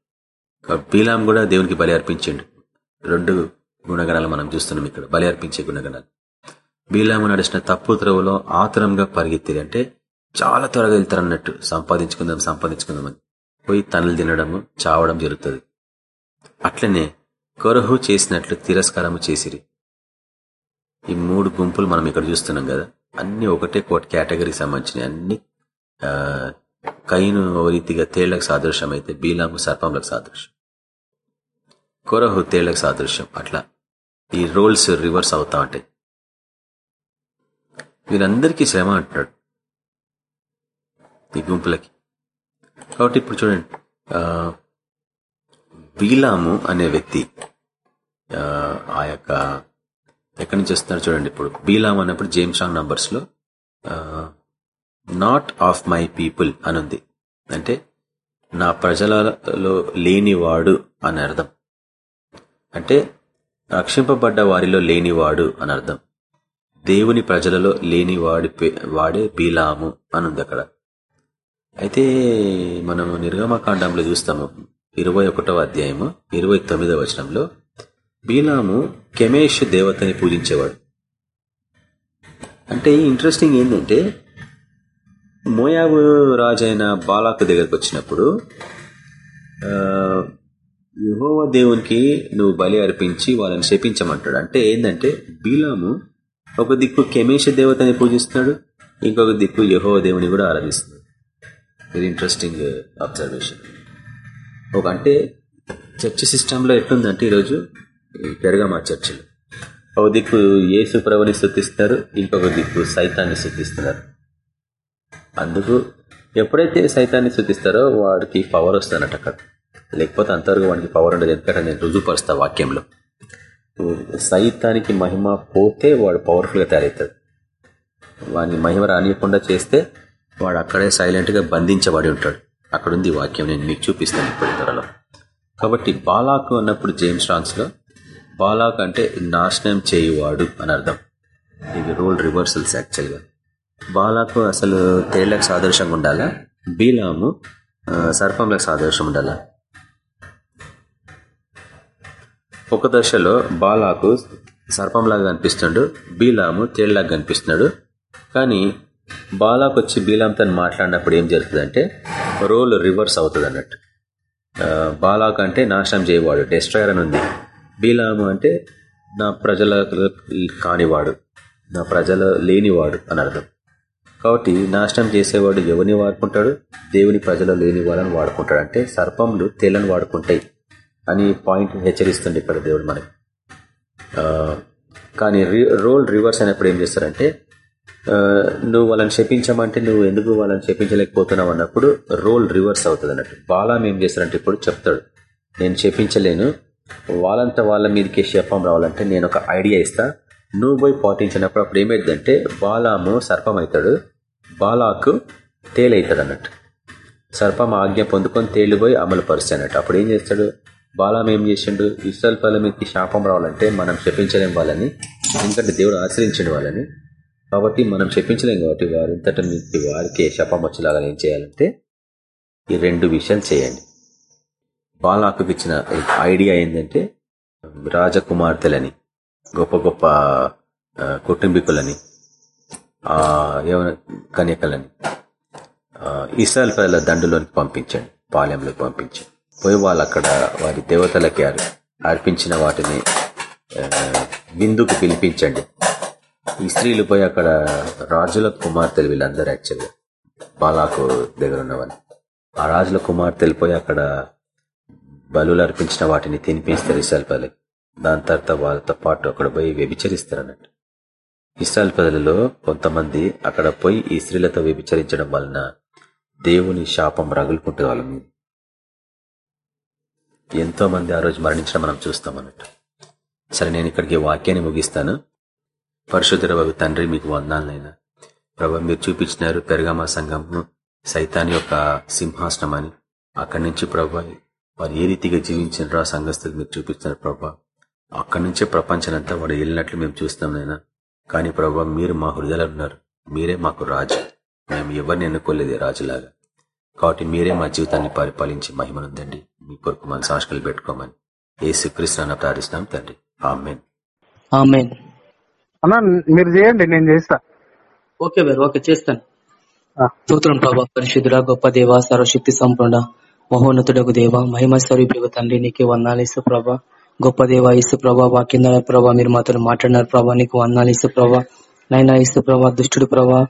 S3: బీలాం కూడా దేవునికి బలి అర్పించిండు. రెండు గుణగణాలు మనం చూస్తున్నాం ఇక్కడ. బలి అర్పించే గుణగణాలు. బీలాము నడిచిన తప్పు త్రవలో ఆతురంగా పరిగెత్తిరి అంటే చాలా త్వరగా వెళ్తారు అన్నట్టు సంపాదించుకుందాం సంపాదించుకుందాం అని. పోయి తనలు తినడము చావడం జరుగుతుంది. అట్లనే కొరహు చేసినట్లు తిరస్కారము చేసిరి. ఈ మూడు గుంపులు మనం ఇక్కడ చూస్తున్నాం కదా. అన్ని ఒకటే కోట్ కేటగిరీకి సంబంధించినవి. అన్ని ఆ, కైను ఓ రీతిగా తేళ్ళకు సాదృశ్యం అయితే బీలాము సర్పంలకు సాదృశ్యం. కొరహు తేళ్ళకు సాదృశ్యం అట్లా ఈ రోల్స్ రివర్స్ అవుతా ఉంటాయి వీరందరికీ శ్రమ అంటున్నాడు ఈ గుంపులకి. కాబట్టి ఇప్పుడు చూడండి బీలాము అనే వ్యక్తి ఆ, యొక్క ఎక్కడి నుంచి వస్తున్నారు చూడండి ఇప్పుడు. బీలాం అన్నప్పుడు జేమ్స్ షాంగ్ నంబర్స్లో నాట్ ఆఫ్ మై పీపుల్ అనుంది. అంటే నా ప్రజలలో లేనివాడు అని అర్థం. అంటే రక్షింపబడ్డ వారిలో లేనివాడు అని అర్థం దేవుని ప్రజలలో లేనివాడి పే- వాడే బీలాము అని ఉంది అక్కడ. అయితే మనము నిర్గమకాండంలో చూస్తాము. ఇరవై ఒకటవ అధ్యాయము ఇరవై తొమ్మిదవ వచనంలో బీలాము కెమేష్ దేవతని పూజించేవాడు. అంటే ఇంట్రెస్టింగ్ ఏంటంటే మోయాబు రాజైన బాలాకు దగ్గరకు వచ్చినప్పుడు యుహోవ దేవునికి నువ్వు బలి అర్పించి వాళ్ళని శపించమంటాడు. అంటే ఏంటంటే బీలాము ఒక దిక్కు కెమేష దేవతని పూజిస్తున్నాడు ఇంకొక దిక్కు యహోవ దేవుని కూడా ఆరాధిస్తున్నాడు. వెరీ ఇంట్రెస్టింగ్ అబ్జర్వేషన్ ఒక అంటే చర్చ్ సిస్టంలో ఎట్లుందంటే ఈరోజు పెరగమా చర్చిలు. ఒక దిక్కు యేసు ప్రభుని స్థుతిస్తారు ఇంకొక దిక్కు సైతాన్ని స్థుతిస్తున్నారు అందుకు ఎప్పుడైతే సైతాన్ని స్థుతిస్తారో వాడికి పవర్ వస్తానట అక్కడ. లేకపోతే అంతవరకు వాడికి పవర్ ఉండదు. ఎందుకంటే నేను రుజువుపరుస్తా వాక్యంలో. సైతానికి మహిమ పోతే వాడు పవర్ఫుల్గా తయారవుతాడు. వాడిని మహిమ రానియకుండా చేస్తే వాడు అక్కడే సైలెంట్గా బంధించబడి ఉంటాడు. అక్కడ ఉంది వాక్యం. నేను మీకు చూపిస్తాను ఇప్పుడు త్వరలో. కాబట్టి బాలాకు అన్నప్పుడు జేమ్స్ రాన్స్లో బాలాక్ అంటే నాశనం చేయువాడు అని అర్థం. ఇది రోల్ రివర్సల్స్ యాక్చువల్గా. బాలాకు అసలు తేళ్ళకు సాదృశ్యంగా ఉండాలా? బీలాము సర్పంలకు సాదృశ్యం ఉండాలా? ఒక దశలో బాలాకు సర్పంలాగా కనిపిస్తున్నాడు బీలాము తేళ్ళాగా కనిపిస్తున్నాడు. కానీ బాలాకు వచ్చి బీలాంతో మాట్లాడినప్పుడు ఏం జరుగుతుందంటే రోల్ రివర్స్ అవుతుంది అన్నట్టు బాలాకు అంటే నాశనం చేయవాడు డెస్ట్రాయర్ అని ఉంది. బీలాము అంటే నా ప్రజల కానివాడు నా ప్రజల లేనివాడు అని అర్థం. కాబట్టి నాశనం చేసేవాడు ఎవరిని వాడుకుంటాడు? దేవుని ప్రజలు లేని వాళ్ళని వాడుకుంటాడు. అంటే సర్పములు తేలను వాడుకుంటాయి. అని పాయింట్ హెచ్చరిస్తుంది ఇక్కడ దేవుడు మనకి. కానీ రోల్ రివర్స్ అయినప్పుడు ఏం చేస్తారంటే నువ్వు వాళ్ళని శపించమంటే నువ్వు ఎందుకు వాళ్ళని శపించలేకపోతున్నావు అన్నప్పుడు రోల్ రివర్స్ అవుతుంది అన్నట్టు. బాలాం ఏం చేస్తారంటే ఇప్పుడు చెప్తాడు నేను శపించలేను వాళ్ళంతా వాళ్ళ మీదకి శపం రావాలంటే నేను ఒక ఐడియా ఇస్తా. నువ్వు పోయి పాటించినప్పుడు అప్పుడు ఏమైందంటే బాలాము సర్పం అవుతాడు బాలాకు తేలవుతాడు అన్నట్టు. సర్పం ఆజ్ఞ పొందుకొని తేలిపోయి అమలు పరుస్తాయి అన్నట్టు. అప్పుడు ఏం చేస్తాడు? బాలాం ఏం చేసిండు? ఇసల్ పల్ల మీదకి శాపం రావాలంటే మనం చెప్పించలేం వాళ్ళని. ఎందుకంటే దేవుడు ఆశ్రయించండి వాళ్ళని. కాబట్టి మనం చెప్పించలేం కాబట్టి వారింతట మీకు వారికి శాపం వచ్చేలాగా ఏం చేయాలంటే ఈ రెండు విషయాలు చేయండి. బాలాకు ఇచ్చిన ఐడియా ఏంటంటే రాజకుమార్తెలని గొప్ప గొప్ప కుటుంబీకులని కన్యకలని ఇస్రాయల్ ప్రజల దండులోనికి పంపించండి పాలెంలోకి పంపించండి. పోయి వాళ్ళు అక్కడ వారి దేవతలకి అర్పించిన వాటిని విందుకు పిలిపించండి. ఈ స్త్రీలు పోయి అక్కడ రాజుల కుమార్తెలు వీళ్ళందరూ యాక్చువల్గా బాలాకు దగ్గర ఉన్నవాళ్ళు ఆ రాజుల కుమార్తెలు పోయి అక్కడ బలు అర్పించిన వాటిని తినిపిస్తారు ఇస్రాయల్ ప్రజలకి దాని తర్వాత వాళ్ళతో పాటు అక్కడ పోయి వ్యభిచరిస్తారు అన్నట్టు ఇస్రాయల్ ప్రజలలో కొంతమంది అక్కడ పోయి ఈ స్త్రీలతో వ్యభిచరించడం వలన దేవుని శాపం రగులుకుంటే వాళ్ళ మీద. ఎంతో మంది ఆ రోజు మరణించడం మనం చూస్తాం అన్నట్టు. సరే నేను ఇక్కడికి వాక్యాన్ని ముగిస్తాను. పరశుధర బాబు తండ్రి మీకు వందాలనైనా ప్రభు మీరు చూపించినారు పెరగామా సంఘంను సైతాన్ యొక్క సింహాసనం అని అక్కడి నుంచి ప్రభా వారు ఏ రీతిగా జీవించినారో ఆ సంఘస్థులు మీరు చూపిస్తున్నారు ప్రభా. అక్కడి నుంచే ప్రపంచనంతా వాడు వెళ్ళినట్లు మేము చూస్తాం నైనా కానీ ప్రభా మీరు మా హృదయాలు ఉన్నారు. మీరే మాకు రాజు. మేము ఎవరిని ఎన్నుకోలేదు రాజులాగా. కాబట్టి మీరే మా జీవితాన్ని పరిపాలించి మహిమనుందండి మీ కొరకు మన సాక్షులు పెట్టుకోమని ఏ శ్రీకృష్ణ ప్రార్థిస్తున్నాం తండ్రి.
S4: ఆమెన్.
S6: అన్నా మీరు చేయండి నేను చేస్తా.
S4: ఓకే ఓకే చేస్తాను. స్తోత్రం ప్రభా పరిశుద్ధుడ గొప్ప దేవ సర్వశక్తి సంపూర్ణ మహోన్నతుడకు దేవ మహిమ స్వరూప తండ్రి నీకే వందాలేసు ప్రభా. గొప్ప దేవ ఇసు ప్రభా వాక్యం ప్రభా మీరు మాతో మాట్లాడినారు ప్రభా నీకు వందాలు ఇసు ప్రభా. నైనా ఇసు ప్రభా దుష్టుడు ప్రభా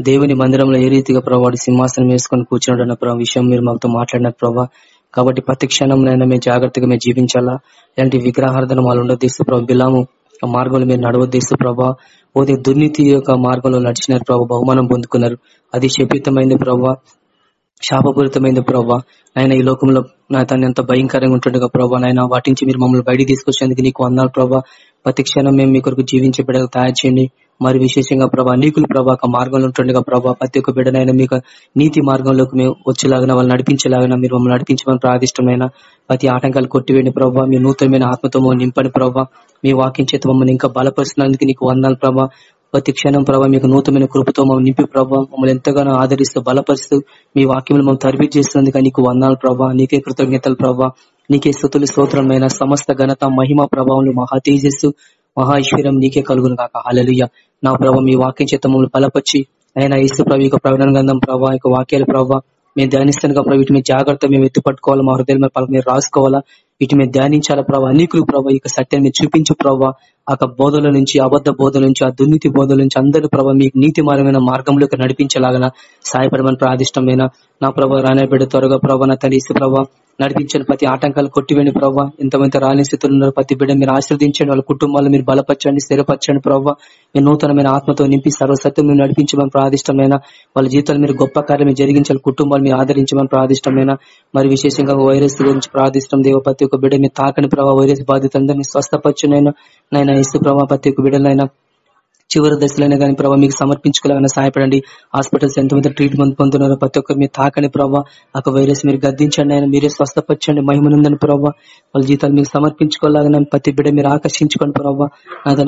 S4: దేవుని మందిరంలో ఏ రీతిగా ప్రభావ సింహాసనం వేసుకొని కూర్చున్నాడు అన్న ప్రభావ విషయం మీరు మాతో మాట్లాడినారు ప్రభావ కాబట్టి ప్రతి క్షణంలోనైనా మేము జాగ్రత్తగా మేము జీవించాలా? ఇలాంటి విగ్రహార్థన వాళ్ళు ఉండొద్దేస్తూ ప్రభావ బిలాము ఆ మార్గంలో మీరు నడవద్దేస్తూ ప్రభా పోతే దుర్నీతి యొక్క మార్గంలో నడిచినారు ప్రభావ బహుమానం పొందుకున్నారు. అది శపితమైంది ప్రభా శాపపూరితమైంది ప్రభా. ఆయన ఈ లోకంలో నా తను ఎంత భయంకరంగా ఉంటుండగా ప్రభా నాయన వాటి నుంచి మీరు మమ్మల్ని బయటికి తీసుకొచ్చేందుకు నీకు అన్నారు ప్రభా. ప్రతి క్షణం మేము మీ కొరకు జీవించే బిడ్డలు తయారు చేయండి. మరి విశేషంగా ప్రభా నీకులు ప్రభా మార్గంలో ఉంటుండగా ప్రభా ప్రతి ఒక్క బిడ్డనైనా మీకు నీతి మార్గంలోకి మేము వచ్చేలాగా వాళ్ళు నడిపించేలాగా మీరు మమ్మల్ని నడిపించమని ప్రాదిష్టమైన ప్రతి ఆటంకాలు కొట్టివేయండి ప్రభావ మీ నూతనమైన ఆత్మతో నింపని ప్రభావ మీ వాక్యం చేత మమ్మల్ని ఇంకా బలపరిచినందుకు నీకు వందాలు ప్రభా. ప్రతి క్షణం ప్రభావ మీకు నూతనమైన కృపతో మమ్మల్ని నింపి ప్రభావ మమ్మల్ని ఎంతగానో ఆదరిస్తూ బలపరుస్తూ మీ వాక్యములు మమ్మల్ని తరబీ చేస్తున్నందుకు నీకు వందాలు ప్రభావ నీకే కృతజ్ఞతలు ప్రభావ నీకే స్థుతులు స్తోత్రమైన సమస్త ఘనత మహిమ ప్రభావం మహా తేజస్సు మహా ఐశ్వర్యం నీకే కలుగును కాక హాలలుయ్య నా ప్రభావ మీ వాక్యం చేత మమ్మల్ని బలపరిచి అయినా ఇసు ప్రభు యొక్క ప్రకటన గంధం ప్రభావ యొక్క వాక్యాల ప్రభావ మేము ధ్యానిస్తాను ప్రభావ వీటి మీద జాగ్రత్త మేము ఎత్తుపట్టుకోవాలా మా హృదయం మీరు రాసుకోవాలా వీటి మీద ధ్యానించాలా ప్రభావ అనేకులు ప్రభావ యొక్క సత్యాన్ని చూపించు ప్రభావ ఆ బోధల నుంచి అబద్ధ బోధల నుంచి ఆ దుర్నీతి బోధల నుంచి అందరూ ప్రభావ మీకు నీతి మార్గమైన మార్గంలోకి నడిపించలాగన సాయపడమని ప్రాదిష్టమైన నా ప్రభావ రాణబిడ్డ త్వరగా ప్రభావ నా ప్రభావ నడిపించిన ప్రతి ఆటంకాలు కొట్టివేండి ప్రభావ ఎంతమంది రాని స్థితులు ఉన్నారు. ప్రతి బిడ్డ మీరు ఆశ్రదించండి వాళ్ళ కుటుంబాలు మీరు బలపరచండి స్థిరపరచండి ప్రభావ మీ నూతనమైన ఆత్మతో నింపి సర్వసత్యం మీరు నడిపించమని ప్రాదిష్టమైన వాళ్ళ జీవితాలు మీరు గొప్ప కార్యం జరిగించాలి. కుటుంబాలు మీరు ఆదరించమని ప్రాదిష్టమైన మరి విశేషంగా వైరస్ గురించి ప్రార్థిష్టం దేవ ప్రతి ఒక్క బిడ్డ మీరు తాకని ప్రభావ వైరస్ బాధితులందరినీ స్వస్థపరచునైనా నైనా ఇసు ప్రభా ప్రతి ఒక్క బిడ్డలైనా చివరి దశలైనా కానీ ప్రభావ మీకు సమర్పించుకోవాలని సహాయపడండి. హాస్పిటల్స్ ఎంతమంది ట్రీట్మెంట్ పొందుతున్నారో ప్రతి ఒక్కరు మీరు తాకని ప్రభావ ఒక వైరస్ మీరు గద్దించండి ఆయన మీరే స్వస్థపరచండి మహిమనుందని ప్రభావ వాళ్ళ జీతాలు మీకు సమర్పించుకోలేదని ప్రతి బిడ్డ మీరు ఆకర్షించుకోండి ప్రభావ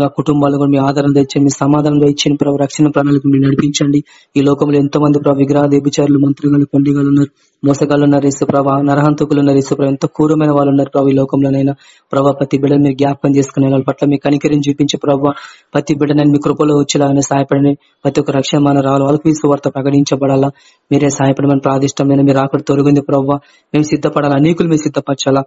S4: ఆ కుటుంబాలు కూడా మీ ఆధారం తెచ్చండి మీ సమాధానం తెచ్చండి ప్రభావ రక్షణ ప్రణాళిక మీరు నడిపించండి. ఈ లోకంలో ఎంతో మంది ప్రభావ విగ్రహ దేభిచారులు మంత్రులు పండుగలు ఉన్నారు మోసగాళ్ళు ఉన్నారు ఇసు ప్రభా. నరహంతకులు ఉన్నారు ఇసు ప్రభావ ఎంతో క్రూరమైన వాళ్ళు ఉన్నారు ప్రభావ ఈ లోకంలోనైనా. ప్రభావ ప్రతి బిడ్డను మీరు జ్ఞాపకం చేసుకునే వాళ్ళ పట్ల మీ కనికరిని చూపించే ప్రభావ ప్రతి బిడ్డనని మీ కృపలో వచ్చేలాగానే సహాయపడని ప్రతి ఒక్క రక్షణ మన రావాలి? వాళ్ళకి మీ సువార్త ప్రకటించబడాలా? మీరే సహాయపడమని ప్రాదిష్టమైన మీరు అక్కడ తొలగింది ప్రభావ మేము సిద్ధపడాలా? అనేకులు మేము సిద్ధపరచాలా?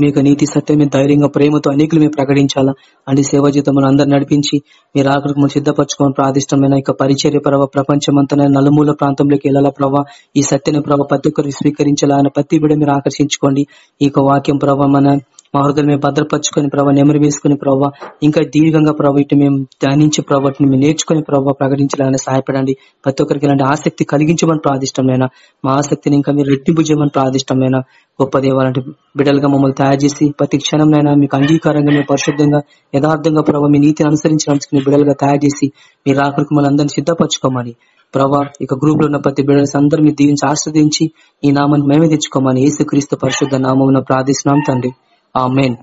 S4: మీకు నీతి సత్యం ధైర్యంగా ప్రేమతో అనేకులు మేము ప్రకటించాలా? అంటే సేవా జీతం అందరు నడిపించి మీరు ఆఖరికి మనం సిద్ధపరచుకోవడం ప్రాదిష్టమైన ఇక పరిచర్య ప్రభావ ప్రపంచమంతా నలుమూల ప్రాంతంలోకి వెళ్ళాలా ప్రభావ ఈ సత్యని ప్రభావ ప్రతి ఒక్కరు స్వీకరించాలా ఆయన ప్రతి బిడ మీరు ఆకర్షించుకోండి. ఈ వాక్యం ప్రభావ మన మా హృదయం మేము భద్రపరచుకొని ప్రభావ నెమరు వేసుకుని ప్రభావ ఇంకా దీర్ఘంగా ప్రభావ ఇటు మేము ధ్యానించి ప్రభావ మేము నేర్చుకుని ప్రభావ ప్రకటించాలని సహాయపడండి. ప్రతి ఒక్కరికి ఇలాంటి ఆసక్తి కలిగించమని ప్రాదిష్టమైన మా ఆసక్తిని ఇంకా మీరు రెట్టింపు చేయమని ప్రాదిష్టమైన గొప్ప దేవాలంటే బిడ్డలుగా మమ్మల్ని తయారు చేసి ప్రతి క్షణంనైనా మీకు అంగీకారంగా మేము పరిశుద్ధంగా యథార్థంగా ప్రభావ మీ నీతిని అనుసరించి నడుచుకునే బిడ్డలుగా తయారు చేసి మీరు ఆఖరికి మమ్మల్ని అందరినీ సిద్ధపరచుకోమని ప్రభా ఇక గ్రూప్లో ఉన్న ప్రతి బిడ్డలు అందరూ మీరు దీవించి ఆస్వాదించి ఈ నామాన్ని మేమే తెచ్చుకోమని ఏసుక్రీస్తు పరిశుద్ధ నామం ప్రార్థిస్తున్నాం తండ్రి. ఆమెన్.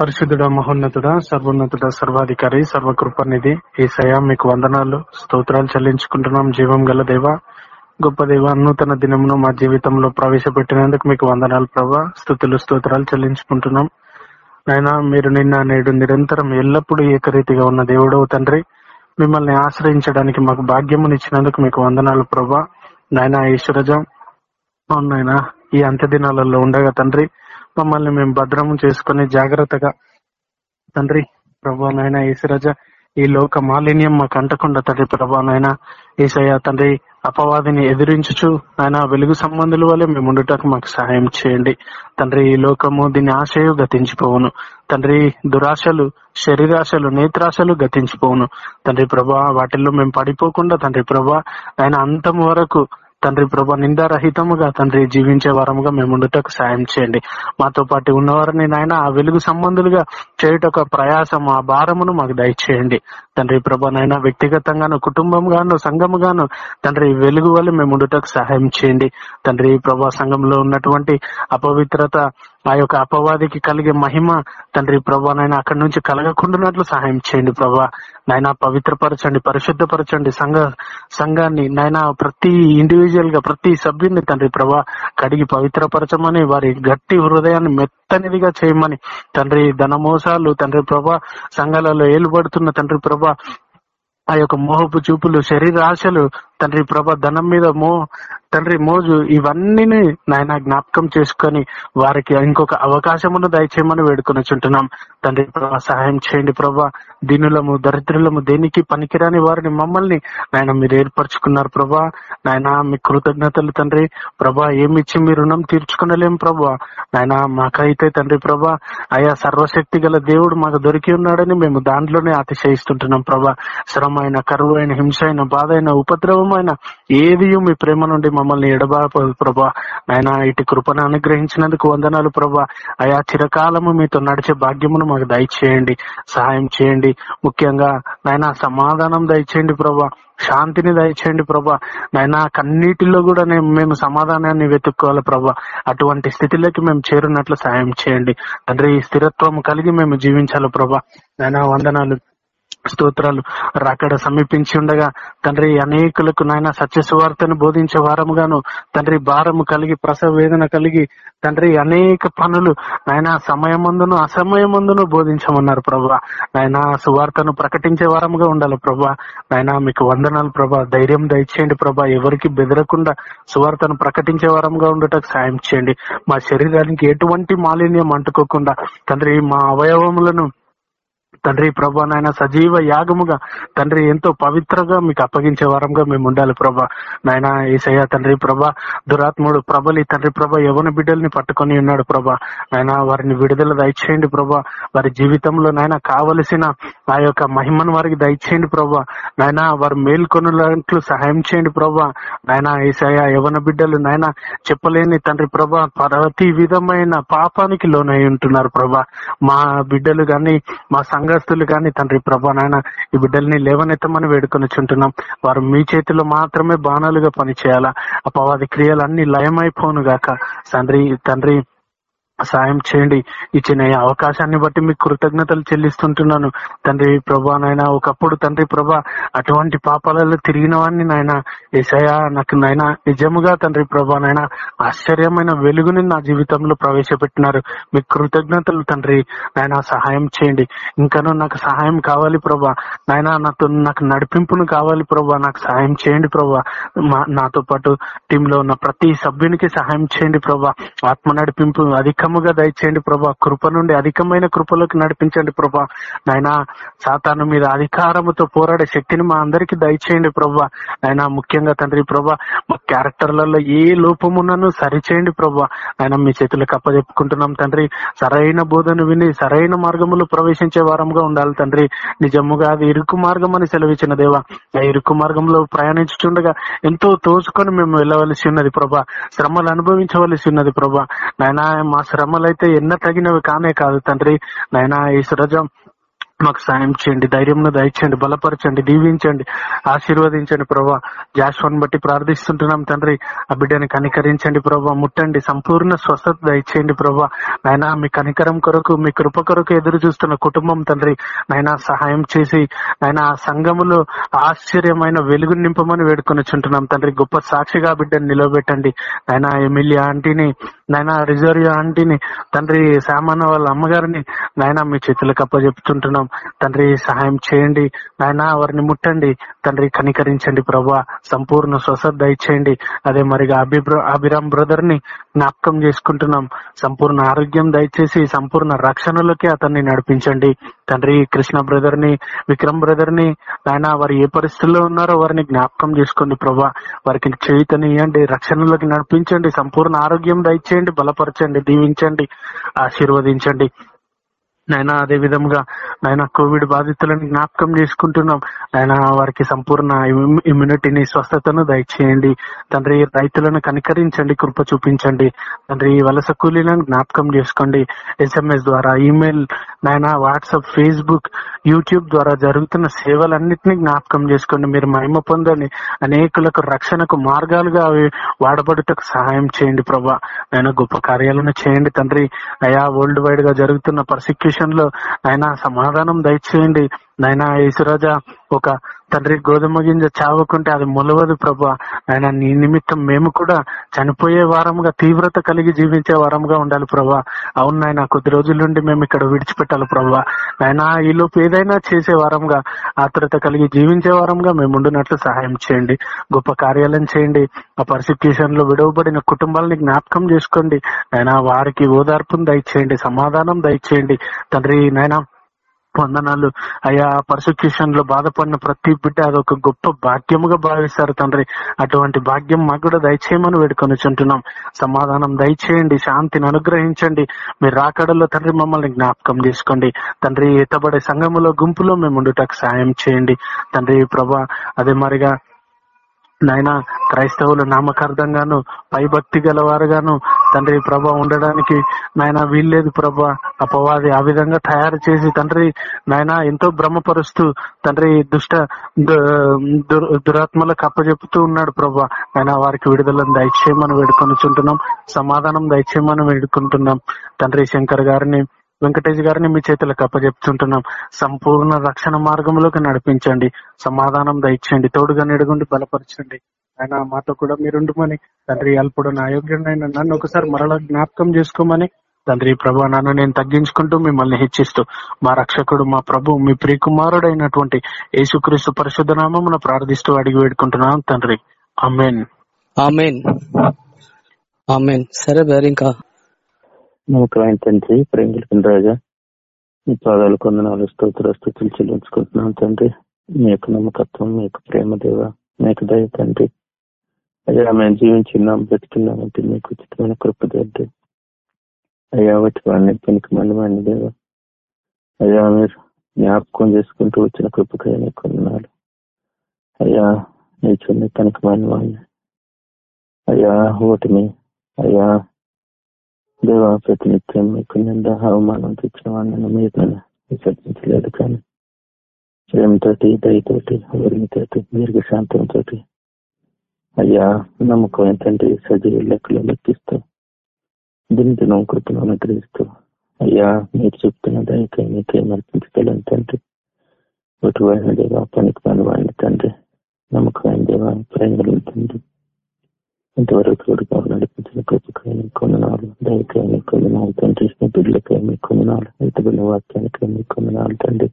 S6: పరిశుద్ధుడ మహోన్నతుడ సర్వోన్నతుడ సర్వాధికారి సర్వకృపనిధి ఏసయ మీకు వందనాలు స్తోత్రాలు చెల్లించుకుంటున్నాం. జీవం గల దేవ గొప్ప దేవ నూతన దినమును మా జీవితంలో ప్రవేశపెట్టినందుకు మీకు వందనాలు ప్రభా. స్థుతులు స్తోత్రాలు చెల్లించుకుంటున్నాం. నాయన మీరు నిన్న నేడు నిరంతరం ఎల్లప్పుడూ ఏకరీతిగా ఉన్న దేవుడవు తండ్రి. మిమ్మల్ని ఆశ్రయించడానికి మాకు భాగ్యమునిచ్చినందుకు మీకు వందనాలు ప్రభా. నాయన ఈశ్వరజం అవునాయన ఈ అంత్య దినాలలో ఉండగా తండ్రి మమ్మల్ని మేము భద్రము చేసుకుని జాగ్రత్తగా తండ్రి ప్రభా నాయన ఈశ్వరజ ఈ లోక మాలిన్యం మాకు అంటకుండా తండ్రి ప్రభా నాయన ఈసయ తండ్రి అపవాదిని ఎదిరించుచు ఆయన వెలుగు సంబంధుల వల్లే మేము ఉండటకు మాకు సహాయం చేయండి. తండ్రి ఈ లోకము దీని ఆశయు గతించిపోవును. తండ్రి దురాశలు శరీరాశలు నేత్రాశలు గతించిపోవును. తండ్రి ప్రభా వాటిల్లో మేము పడిపోకుండా తండ్రి ప్రభా ఆయన అంతం వరకు తండ్రి ప్రభా నిందారహితముగా తండ్రి జీవించే వారముగా మేము ఉండటకు సాయం చేయండి. మాతో పాటు ఉన్నవారిని నాయన ఆ వెలుగు సంబంధులుగా చేయుటకు ప్రయాసం ఆ భారమును మాకు దయచేయండి. తండ్రి ప్రభా నాయన వ్యక్తిగతంగాను కుటుంబంగాను సంఘముగాను తండ్రి వెలుగు వల్ల మేము ఉండటకు సహాయం చేయండి. తండ్రి ప్రభా సంఘంలో ఉన్నటువంటి అపవిత్రత ఆ యొక్క అపవాదికి కలిగే మహిమ తండ్రి ప్రభా నాయన అక్కడి నుంచి కలగకుండానట్లు సహాయం చేయండి ప్రభా. నాయన పవిత్రపరచండి పరిశుద్ధపరచండి సంఘ సంఘాన్ని నాయన ప్రతి ఇండివిజువల్గా ప్రతి సభ్యుని తండ్రి ప్రభా కడిగి పవిత్రపరచమని వారి గట్టి హృదయాన్ని మెత్తనిదిగా చేయమని తండ్రి ధనమోసాలు తండ్రి ప్రభా సంఘాలలో ఏలుబడుతున్న తండ్రి ప్రభా ఆ యొక్క మోహపు చూపులు శరీర ఆశలు తండ్రి ప్రభా ధనం మీద మో తండ్రి మోజు ఇవన్నీ నాయన జ్ఞాపకం చేసుకొని వారికి ఇంకొక అవకాశమును దయచేయమని వేడుకొనిచుంటున్నాం. తండ్రి ప్రభా సహాయం చేయండి ప్రభా. దీనులము దరిద్రులము దేనికి పనికిరాని వారిని మమ్మల్ని నాయన మీరు ఏర్పరచుకున్నారు ప్రభా. నాయన మీ కృతజ్ఞతలు తండ్రి. ప్రభా ఏమిచ్చి మీ రుణం తీర్చుకునలేం ప్రభా. నాయన మాకైతే తండ్రి ప్రభా అయా సర్వశక్తి గల దేవుడు మాకు దొరికి ఉన్నాడని మేము దాంట్లోనే అతిశయిస్తుంటున్నాం ప్రభా. శ్రమైన కరువు అయిన హింస అయిన బాధ అయిన ఉపద్రవమైన ఏది మీ ప్రేమ నుండి మా మమ్మల్ని ఎడబాపదు ప్రభా. నాయన ఇటు కృపను అనుగ్రహించినందుకు వందనాలు ప్రభా. అయా చిరకాలము మీతో నడిచే భాగ్యమును మాకు దయచేయండి సహాయం చేయండి. ముఖ్యంగా నాయన సమాధానం దయచేయండి ప్రభా. శాంతిని దయచేయండి ప్రభా. నాయన కన్నీటిలో కూడా మేము సమాధానాన్ని వెతుక్కోవాలి ప్రభా. అటువంటి స్థితిలోకి మేము చేరున్నట్లు సహాయం చేయండి. తండ్రి స్థిరత్వం కలిగి మేము జీవించాలి ప్రభా. నాయన వందనాలు. స్తోత్రాలు. రాకడ సమీపించి ఉండగా తండ్రి అనేకులకు నాయన సత్యసువార్తను బోధించే వారముగాను తండ్రి భారము కలిగి ప్రసవ వేదన కలిగి తండ్రి అనేక పనులు నాయన సమయమందును అసమయమందును బోధించమన్నారు ప్రభా. నాయన సువార్తను ప్రకటించే వారముగా ఉండాలి ప్రభా. నాయన మీకు వందనాలు ప్రభా. ధైర్యం దయచేయండి ప్రభా. ఎవరికి బెదరకుండా సువార్తను ప్రకటించే వారంగా ఉండటకు సాయం చేయండి. మా శరీరానికి ఎటువంటి మాలిన్యం అంటుకోకుండా తండ్రి మా అవయవములను తండ్రి ప్రభా నాయన సజీవ యాగముగా తండ్రి ఎంతో పవిత్రగా మీకు అప్పగించే వారంగా మేము ఉండాలి ప్రభా. నాయన ఏసయ్య తండ్రి ప్రభా దురాత్ముడు ప్రభలి తండ్రి ప్రభా యవన బిడ్డల్ని పట్టుకొని ఉన్నాడు ప్రభా. నాయన వారిని విడుదల దయచేయండి ప్రభా. వారి జీవితంలో నాయన కావలసిన ఆ యొక్క మహిమను వారికి దయచేయండి ప్రభా. నాయన వారు మేల్కొనట్లు సహాయం చేయండి ప్రభా. నాయన ఏసయ్య యవన బిడ్డలు నాయన చెప్పలేని తండ్రి ప్రభా ప్రతి విధమైన పాపానికి లోనై ఉంటున్నారు ప్రభా. మా బిడ్డలు గాని మా సంఘస్థులు కానీ తండ్రి ప్రభా నాయన ఈ బిడ్డల్ని లేవనెత్తమని వేడుకొని చుంటున్నాం వారు మీ చేతిలో మాత్రమే బాణాలుగా పనిచేయాలా? అపవాది క్రియలు అన్ని లయమైపోను గాక తండ్రి తండ్రి సాయం చేయండి. ఇచ్చిన అవకాశాన్ని బట్టి మీకు కృతజ్ఞతలు చెల్లిస్తుంటున్నాను. తండ్రి ప్రభా నాయన ఒకప్పుడు తండ్రి ప్రభా అటువంటి పాపాలలో తిరిగిన వాడిని నాయన ఏసయా నాకు నాయన నిజముగా తండ్రి ప్రభా నాయన ఆశ్చర్యమైన వెలుగుని నా జీవితంలో ప్రవేశపెట్టినారు. మీకు కృతజ్ఞతలు తండ్రి నాయన సహాయం చేయండి. ఇంకనూ నాకు సహాయం కావాలి ప్రభా. నాయన నాతో నాకు నడిపింపును కావాలి ప్రభా. నాకు సహాయం చేయండి ప్రభా. నాతో పాటు టీంలో ఉన్న ప్రతి సభ్యునికి సహాయం చేయండి ప్రభా. ఆత్మ నడిపింపు అధికముగా దయచేయండి ప్రభా. కృప నుండి అధికమైన కృపలోకి నడిపించండి ప్రభా. నాయన సాతాను మీద అధికారముతో పోరాడే శక్తిని మా అందరికి దయచేయండి ప్రభా. నాయన ముఖ్యంగా తండ్రి ప్రభా మా క్యారెక్టర్లలో ఏ లోపమున్నను సరిచేయండి ప్రభా. ఆయన మీ చేతులకు కప్పజెప్పుకుంటున్నాం తండ్రి. సరైన బోధన విని సరైన మార్గములో ప్రవేశించే వారంగా ఉండాలి తండ్రి. నిజముగా అది ఇరుకు మార్గం అని సెలవిచ్చిన దేవా. ఆ ఇరుకు మార్గంలో ప్రయాణించుచుండగా ఎంతో తోచుకొని మేము వెళ్ళవలసి ఉన్నది ప్రభా. శ్రమలు అనుభవించవలసి ఉన్నది ప్రభా. నాయన మా శ్రమలైతే ఎన్న తగినవి కానే కాదు తండ్రి. నాయన ఈ సురజం మాకు సాయం చేయండి ధైర్యంను దయచేయండి బలపరచండి దీవించండి ఆశీర్వదించండి ప్రభా. జాస్వాన్ బట్టి ప్రార్థిస్తుంటున్నాం తండ్రి. ఆ బిడ్డని కనికరించండి ప్రభా. ముట్టండి సంపూర్ణ స్వస్థత దయచేయండి ప్రభా. నైనా మీ కనికరం కొరకు మీ కృప కొరకు ఎదురు చూస్తున్న కుటుంబం తండ్రి. నైనా సహాయం చేసి నైనా ఆ సంఘములో ఆశ్చర్యమైన వెలుగు నింపమని వేడుకొని చుంటున్నాం తండ్రి. గొప్ప సాక్షిగా బిడ్డని నిలబెట్టండి నాయనా ఎమ్మెల్యే ఆంటీని నాయన రిజర్వ్ ఆంటీని తండ్రి సామాన్య వాళ్ళ అమ్మగారిని నాయనా మీ చేతులకు అప్పచెప్తుంటున్నాం. తండ్రి సహాయం చేయండి. నాయన వారిని ముట్టండి. తండ్రి కనికరించండి ప్రభా. సంపూర్ణ స్వస్థత దయచేయండి. అదే మరిగా అభిబ్ర అభిరామ్ బ్రదర్ని జ్ఞాపకం చేసుకుంటున్నాం. సంపూర్ణ ఆరోగ్యం దయచేసి సంపూర్ణ రక్షణలోకి అతన్ని నడిపించండి. తండ్రి కృష్ణ బ్రదర్ని విక్రమ్ బ్రదర్ని ఆయన వారు ఏ పరిస్థితుల్లో ఉన్నారో వారిని జ్ఞాపకం చేసుకోండి ప్రభా. వారికి చేయుతనియండి రక్షణలోకి నడిపించండి సంపూర్ణ ఆరోగ్యం దయచేయండి బలపరచండి దీవించండి ఆశీర్వదించండి. నాయన అదే విధంగా నాయన కోవిడ్ బాధితులను జ్ఞాపకం చేసుకుంటున్నాం. నాయన వారికి సంపూర్ణ ఇమ్యూనిటీని స్వస్థతను దయచేయండి. తండ్రి రైతులను కనికరించండి కృప చూపించండి. తండ్రి వలస కూలీలను జ్ఞాపకం చేసుకోండి. ఎస్ఎంఎస్ ద్వారా ఈమెయిల్ నాయన వాట్సాప్ ఫేస్బుక్ యూట్యూబ్ ద్వారా జరుగుతున్న సేవలన్నింటినీ జ్ఞాపకం చేసుకోండి. మీరు మహిమ పొందని అనేకులకు రక్షణకు మార్గాలుగా అవి వాడబడుటకు సహాయం చేయండి ప్రభా. నేను గొప్ప కార్యాలను చేయండి తండ్రి. అయా వరల్డ్ వైడ్గా జరుగుతున్న పర్సిక్యూషన్ లో ఆయన సమాధానం దయచేయండి. నైనా యేసురాజా ఒక తండ్రి గోధుమ గింజ చావకుంటే అది మొలవదు ప్రభా. ఆయన నీ నిమిత్తం మేము కూడా చనిపోయే వారంగా తీవ్రత కలిగి జీవించే వారంగా ఉండాలి ప్రభా. అవును నాయన కొద్ది రోజుల నుండి మేము ఇక్కడ విడిచిపెట్టాలి ప్రభా. నాయన ఈ లోపు ఏదైనా చేసే వారంగా ఆతురత కలిగి జీవించే వారంగా మేము ఉండినట్లు సహాయం చేయండి. గొప్ప కార్యాలయం చేయండి. ఆ పర్సిక్యూషన్లో విడవబడిన కుటుంబాలని జ్ఞాపకం చేసుకోండి. నాయన వారికి ఓదార్పును దయచేయండి సమాధానం దయచేయండి. తండ్రి నాయన వందనాలు. అయ్యా పర్సిక్యూషన్లో బాధపడిన ప్రతి బిడ్డ అదొక గొప్ప భాగ్యముగా భావిస్తారు తండ్రి. అటువంటి భాగ్యం మాకు కూడా దయచేయమని వేడుకొని చుంటున్నాం. సమాధానం దయచేయండి శాంతిని అనుగ్రహించండి. మీరు రాకడలో తండ్రి మమ్మల్ని జ్ఞాపకం చేసుకోండి. తండ్రి ఎత్తబడే సంఘములో గుంపులో మేము ఉండుటకు సాయం చేయండి. తండ్రి ప్రభా అదే మరిగా నాయన క్రైస్తవులు నామకార్థంగాను పైభక్తి గలవారుగాను తండ్రి ప్రభా ఉండడానికి నాయన వీల్లేదు ప్రభా. అపవాది ఆ విధంగా తయారు చేసి తండ్రి నాయన ఎంతో భ్రమపరుస్తూ తండ్రి దుష్ట దు- దురాత్మలకు అప్పచెపుతూ ఉన్నాడు ప్రభా. ఆయన వారికి విడుదలను దయచేయమని వేడుకొని చుంటున్నాం సమాధానం దయచేయమని వేడుకుంటున్నాం. తండ్రి శంకర్ గారిని వెంకటేష్ గారిని మీ చేతులకు అప్పచెప్తుంటున్నాం సంపూర్ణ రక్షణ మార్గంలోకి నడిపించండి. సమాధానం దయచేయండి. తోడుగా నిడుగుండి బలపరచండి. ఆయన మాతో కూడా మీరుండమని. తండ్రి అల్పుడు నా అయోగ్యుడైన నన్ను ఒకసారి మరలా జ్ఞాపకం చేసుకోమని. తండ్రి ప్రభా నన్ను నేను తగ్గించుకుంటూ మిమ్మల్ని హెచ్చిస్తూ మా రక్షకుడు మా ప్రభు మీ ప్రియకుమారుడైనటువంటి యేసుక్రీస్తు పరిశుద్ధ నామమున ప్రార్థిస్తూ అడిగి వేడుకుంటున్నాం తండ్రి. Amen
S4: amen. ఆమెన్. సరే బ్రదర్ ఇంకా.
S7: నమ్మకమైన తండ్రి ప్రేమికుల రాజా మీ పాదాలు కొందనాలు స్తోత్ర స్థుతులు చెల్లించుకుంటున్నాం తండ్రి. మీ యొక్క నమ్మకత్వం మీ యొక్క ప్రేమ దేవ మీ యొక్క దయ తండ్రి. అయ్యా మేము జీవించున్నాం బ్రతికున్నామంటే మీకు ఉచితమైన కృప దొరికి అయ్యా వచ్చి వాళ్ళని పనికి మళ్ళీ వాడిని దేవ. అయ్యా మీరు జ్ఞాపకం చేసుకుంటూ వచ్చిన కృపకై నీకు ఉన్నాడు అయ్యా నీ చిన్న తనకి మళ్ళీ వాడిని. అయ్యా ఓటమి. అయ్యా దేవ ప్రతినిత్యం మీకు నింద అవమానం తెచ్చిన వాళ్ళని మీరు విసర్జించలేదు కానీ ప్రేమతోటి దయతోటి ఊరితోటి దీర్ఘశాంతంతో అయ్యా నమ్మకం ఏంటంటే సజీవ లెక్కలు లెక్కిస్తూ దినదినం కృపను అనుగ్రహిస్తూ అయ్యా మీరు చెప్తున్న దానికై మీకే మర్పించగలను తండ్రి. ఒకటివైన దేవా పనికి పని వాడిన తండ్రి నమ్మకమైన దేవా ప్రేమ తండ్రి. ఇంతవరకు తోడుగా నడిపించిన కృపకైన కొననాలు దయకైన కొననాలు తండ్రి బిడ్డలకైన కొననాలు ఇతరుల వాక్యానికైన కొననాలు తండ్రి.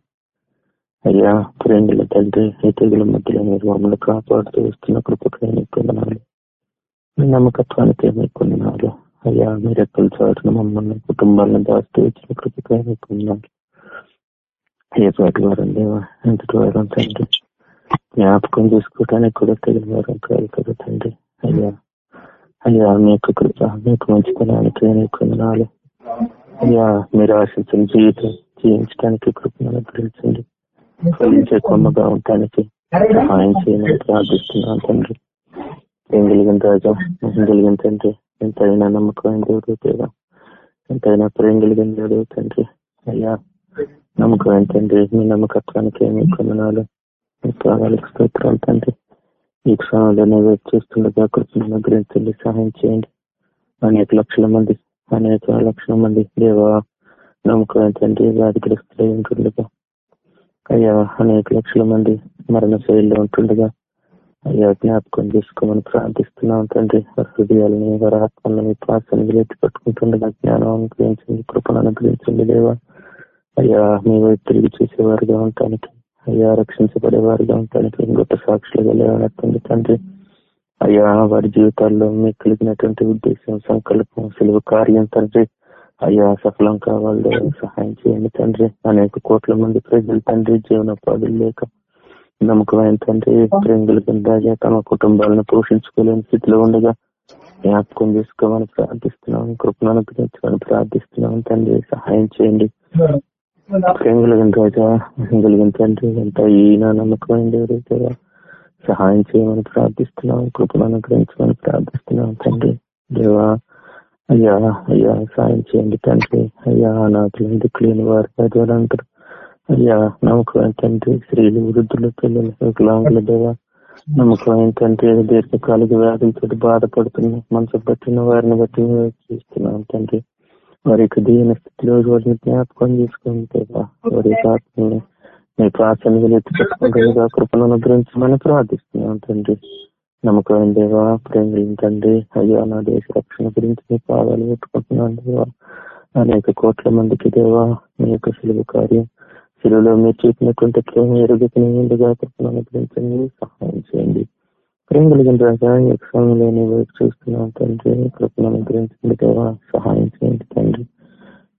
S7: అయ్యా ప్రేమల తండ్రి ఇతరుల మధ్యలో మీరు మమ్మల్ని కాపాడుతూ వస్తున్న కృపకైన కొననాలు మీ నమ్మకత్వానికి మీ కొననాలు అయ్యా మీరు ఎక్కడ చాటున మమ్మల్ని కుటుంబాలను దాస్తూ వచ్చిన కృపకైన కొననాలు ఏ పాటి వారం దేవా ఎంతటి వారం తండ్రి? జ్ఞాపకం చేసుకోవడానికి కూడా తగిన వారం కాదు కదా తండ్రి? అయ్యా అయ్యా మీ యొక్క కృప మీకు మంచితనానికి కొనాలి అయ్యా మీరు ఆశించిన జీవితం జీవించడానికి కృపను అనుగ్రహించండి ఫలించే కొమ్మగా ఉండటానికి సహాయం చేయమని ప్రార్థిస్తున్నాను తండ్రి. ఏం కలిగిన రాజా? ఏం కలిగిన తండ్రి? ఎంతైనా నమ్మకమైన దేవుడు దేవా ఎంతైనా ప్రేమ కలిగిన దేవుడు తండ్రి. అయ్యా నమ్మకమైన తండ్రి మీ నమ్మకత్వానికి మీ కొందనాలు మీ ప్రాణాలకు స్తోత్రాలు తండ్రి. ఈ క్షణంలోనే వెయిట్ చేస్తుండగా కృష్ణ అనుగ్రహించండి సహాయం చేయండి. అనేక లక్షల మంది అనేక లక్షల మంది దేవా నమ్మకం తండ్రి వ్యాధిగ్రస్తులై ఉంటుండగా అయ్యా అనేక లక్షల మంది మరణ శైలిలో ఉంటుండగా అయ్యా జ్ఞాపకం చేసుకోమని ప్రార్థిస్తున్నాం తండ్రి. వారి హృదయాలని వారి ఆత్మలని పాసాన్ని ఎత్తి పట్టుకుంటుండగా జ్ఞానం అనుగ్రహించండి కృపను అనుగ్రహించండి దేవా అయ్యా మీ వైపు తిరిగి చూసేవారుగా ఉండటానికి అయ్యా రక్షించబడేవారుగా ఉండటానికి గొప్ప సాక్షులుగా లేవనెత్తండి తండ్రి. అయ్యా వారి జీవితాల్లో మీకు కలిగినటువంటి ఉద్దేశం సంకల్పం సెలవు కార్యం తండ్రి. అయ్యా సఫలం కావాలి సహాయం చేయండి తండ్రి. అనేక కోట్ల మంది ప్రజలు తండ్రి జీవనోపాధులు లేక నమ్మకమైన తండ్రి ప్రేంగుల కింద తమ కుటుంబాలను పోషించుకోలేని స్థితిలో ఉండగా జ్ఞాపకం చేసుకోమని ప్రార్థిస్తున్నాం కృపణను గ్రహించమని ప్రార్థిస్తున్నాం తండ్రి సహాయం చేయండి. ప్రేంగులగిన రాజా కలిగిన తండ్రి ఎంత ఈయన నమ్మకమైన దేవుడు సహాయం చేయమని ప్రార్థిస్తున్నాం కృపణను గ్రహించమని ప్రార్థిస్తున్నాం తండ్రి. దేవా అయ్యా అయ్యా సాయం చేయండి తండ్రి. అయ్యా నాకు క్లీన్ వారి వారు పేదవారంటారు అయ్యా నమ్మకం తండ్రి స్త్రీలు వృద్ధులు పిల్లలు వికలాంగుల దేవ. నమ్మకం తండ్రి దీర్ఘకాలిక వ్యాధులతో బాధపడుతున్న మనసు పట్టిన వారిని బట్టి చూస్తున్నాం తండ్రి. వారి యొక్క దీని స్థితిలో వారిని జ్ఞాపకం చేసుకుంటే వారి యొక్క ఆత్మని మీ ప్రాసన ఎత్తిపెట్టుకుంటుండగా కృపను అనుగ్రహించమని ప్రార్థిస్తున్నాం తండ్రి. నమ్మకమైన దేవా ప్రేమ తండ్రి అయ్యా నా దేశ రక్షణ గురించి మీ పాదాలు పెట్టుకుంటున్నాను దేవా. అనేక కోట్ల మందికి దేవా మీ యొక్క సులువు కార్యం సులువులో మీరు చూపినటువంటి ప్రేమ ఎరుగుతున్న ముందుగా అనుగ్రహించండి సహాయం చేయండి. ప్రేమ కలిగిన రాజా ఈ సమయంలోని వైపు చూస్తున్నాను తండ్రి కృపను అనుగ్రహించండి దేవా సహాయం చేయండి తండ్రి.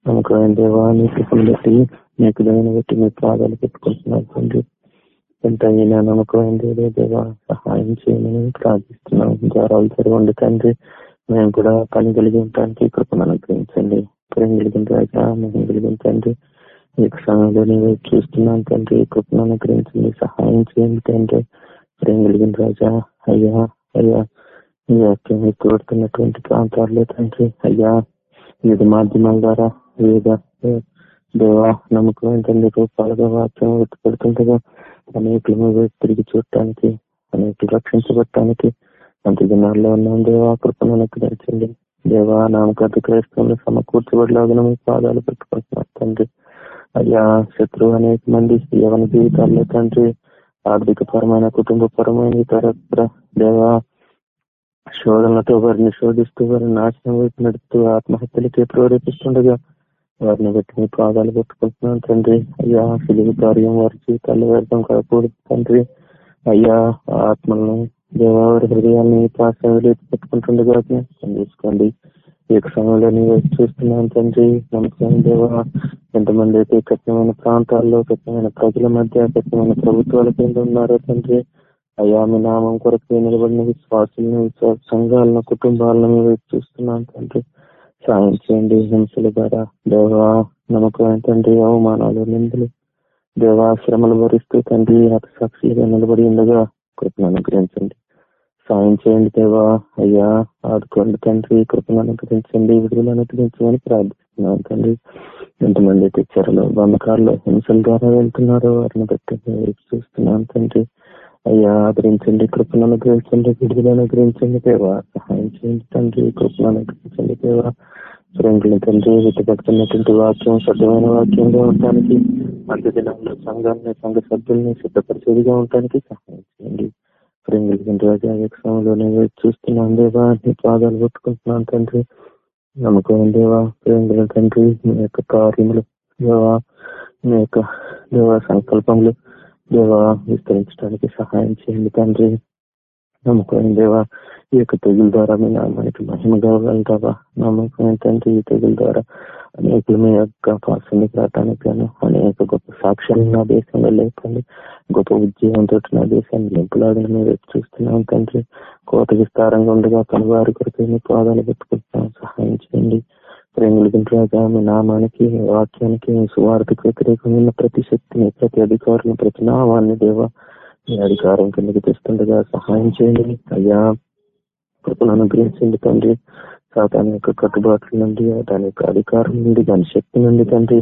S7: నమ్మకమైన దేవా నీ కృపను బట్టి నీకు దాన్ని బట్టి మీ పాదాలు పెట్టుకుంటున్నాను తండ్రి. ఎంత అయినా నమ్మకమైన దేవా సహాయం చేయమని ప్రార్థిస్తున్నాం ద్వారాలు తెరవండి తండ్రి. మేము కూడా పని కలిగి ఉండటానికి కృపను అనుగ్రహించండి. ప్రేమ కలిగిన రాజా మేము కలిగిన తండ్రి. ఈ సమయంలో నేను చూస్తున్నాను తండ్రి. కృపను అనుగ్రహించండి సహాయం చేయండి తండ్రి. ప్రేమ కలిగిన రాజా అయ్యా అయ్యా. ఈ వాక్యం ఎక్కువడుతున్నటువంటి ప్రాంతాల్లో తండ్రి అయ్యా. వివిధ మాధ్యమాల ద్వారా వివిధ దేవా నమ్మకం ఏంటంటే రూపాలుగా వాక్యం వెతుపెడుతుండగా అనేకుల మీద తిరిగి చూడటానికి అనేకులు రక్షించబడటానికి అంత దినాల్లో ఉన్నాం. దేవా కృపను అనుగ్రహించండి దేవా నామకర్త క్రైస్తవులు సమకూర్చబడిలాగా మీ పాదాలు పెట్టుకుంటున్నారు తండ్రి. అయ్యా శత్రువు అనేక మంది యవన జీవితాల్లో తండ్రి. ఆర్థిక పరమైన కుటుంబ పరమైన ఇతర దేవా శోధనలతో వారిని శోధిస్తూ వారిని నాశనం వైపు నడుపుతూ ఆత్మహత్యలకి ప్రేరేపిస్తుండగా వారిని పెట్టుకుని పాదాలు పెట్టుకుంటున్నాను తండ్రి. అయ్యా సిలువు కార్యం వారి జీవితాల్లో వ్యర్థం కాకూడదు తండ్రి. అయ్యా ఆత్మలను దేవా వారి హృదయాన్ని పాసాలు పెట్టుకుంటుండగా జ్ఞాపకం చేసుకోండి. ఈ సమయంలో చూస్తున్నాను తండ్రి. నమ్మకం దేవా ఎంతమంది అయితే కఠినమైన ప్రాంతాల్లో కఠినమైన ప్రజల మధ్య కఠినమైన ప్రభుత్వాల కింద ఉన్నారో తండ్రి. అయ్యా మీ నామం కొరకు నిలబడిన విశ్వాసులను విశ్వాస సంఘాలను కుటుంబాలను చూస్తున్నాను తండ్రి. సాయం చేయండి హింసల ద్వారా దేవా నమ్మకం తండ్రి అవమానాలు నిందలు. దేవాశ్రమలు భరిస్తూ తండ్రి హతసాక్షిగా నిలబడి ఉండగా కృపను అనుగ్రహించండి. సాయం చేయండి దేవా అయ్యా ఆదుకోండి తండ్రి కృపను అనుగ్రహించండి విడుదల అనుగ్రహించమని ప్రార్థిస్తున్నాను తండ్రి. ఎంతమంది అయితే చెరలో బంధకాల్లో హింసల ద్వారా వెళ్తున్నారో వారిని బట్టి చూస్తున్నాను తండ్రి. అయ్యా ఆదరించండి కృపను అనుగ్రహించండి విడుదల అనుగ్రహించండి దేవా. సహాయం చేయండి తండ్రి కృపను అనుగ్రహించండి దేవా. ప్రేంకుల తండ్రి వెతపడుతున్నటువంటి వాక్యం సత్యమైన వాక్యంగా ఉండటానికి అంత్య దినంలో సంఘాన్ని సంఘ సభ్యుల్ని సిద్ధపరిచేదిగా ఉండడానికి సహాయం చేయండి. ప్రేంగుల రాజా సమయంలోనే చూస్తున్నాను దేవా. నీ పాదాలు కొట్టుకుంటున్నాను తండ్రి. నమ్మకం దేవా. ప్రేంగుల తండ్రి మీ యొక్క కార్యములు దేవా. మీ యొక్క దేవా సంకల్పములు దేవా విస్తరించడానికి సహాయం చేయండి తండ్రి. నమ్మకం దేవా ఈ యొక్క తెగుల ద్వారా మీ నామానికి మహిమ కాగలగావా నమ్మకం ఏంటంటే ఈ తెగుల ద్వారా అనేకులు మీ యొక్క పాసనికి రావడానికి గాను అనేక గొప్ప సాక్ష్యాలు నా దేశంలో లేకండి గొప్ప ఉద్యోగంతో నా దేశాన్ని నింపులాగిన మీరు చూస్తున్నాం తండ్రి. కోట విస్తారంగా ఉండగా పనివారి కొరకు మీ పాదాలు పెట్టుకుంటున్నాం సహాయం చేయండి. ప్రేమికి రాజా మీ నామానికి వాక్యానికి మీ సువార్తకు వ్యతిరేకమైన ప్రతి శక్తిని ప్రతి అధికారులను ప్రతి నామాన్ని దేవ మీ అధికారం కిందకి తెస్తుండగా సహాయం చేయండి. అయ్యా కృపను అనుగ్రహించండి తండ్రి. సాతాన్ యొక్క కట్టుబాట్ల నుండి దాని యొక్క అధికారం నుండి దాని శక్తి నుండి తండ్రి.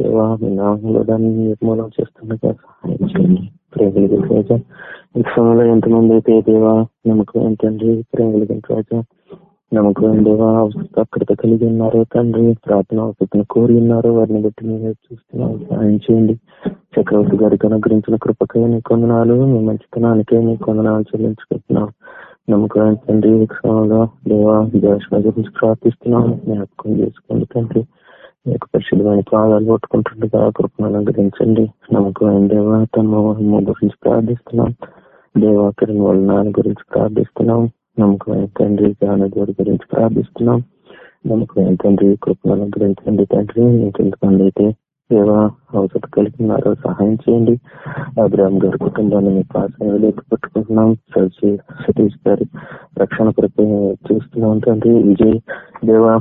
S7: దేవా మీ నామంలో దాన్ని నిర్మూలన చేస్తుండగా సహాయం చేయండి. ప్రేమికి రాజా ఈ సమయంలో ఎంతమంది అయితే దేవా నమ్మకం ఏంటండి ప్రేమికి రాజా నమ్మకం దేవా అక్కడ కలిగి ఉన్నారు తండ్రి ప్రార్థన అవసరం కోరి ఉన్నారు వారిని బట్టి మేము చూస్తున్నాం. సహాయం చేయండి. చక్రవర్తి గారికి అనుగ్రహించిన కృపకే నీ కొందనాలు మీ మంచితనానికే నీ కొందనాలు చెల్లించుకుంటున్నాం. నమ్మకం తండ్రి దేవా దేశం గురించి ప్రార్థిస్తున్నాం. జ్ఞాపకం చేసుకోండి తండ్రి. మీ యొక్క పరిశుభ్రమైన పాదాలు పట్టుకుంటుండగా కృపను అనుగ్రహించండి. నమ్మకం దేవా తమ గురించి ప్రార్థిస్తున్నాం. దేవా కిరణ్ వాళ్ళ నాన్న గురించి ప్రార్థిస్తున్నాం. నమ్మకమైన తండ్రి జ్ఞానదేవుడి గురించి ప్రార్థిస్తున్నాం. నమ్మకమైన తండ్రి కృపను అనుగ్రహించండి తండ్రి. ఇంకెంతమంది అయితే సేవ అవసరం కలిగినారో సహాయం చేయండి. అబ్రామ్ గారి కుటుంబాన్ని మీ పాసన పెట్టుకుంటున్నాం. సర్జీ సతీష్ గారి రక్షణ ప్రక్రియ చూస్తున్నాం తండ్రి. విజయ్ దేవ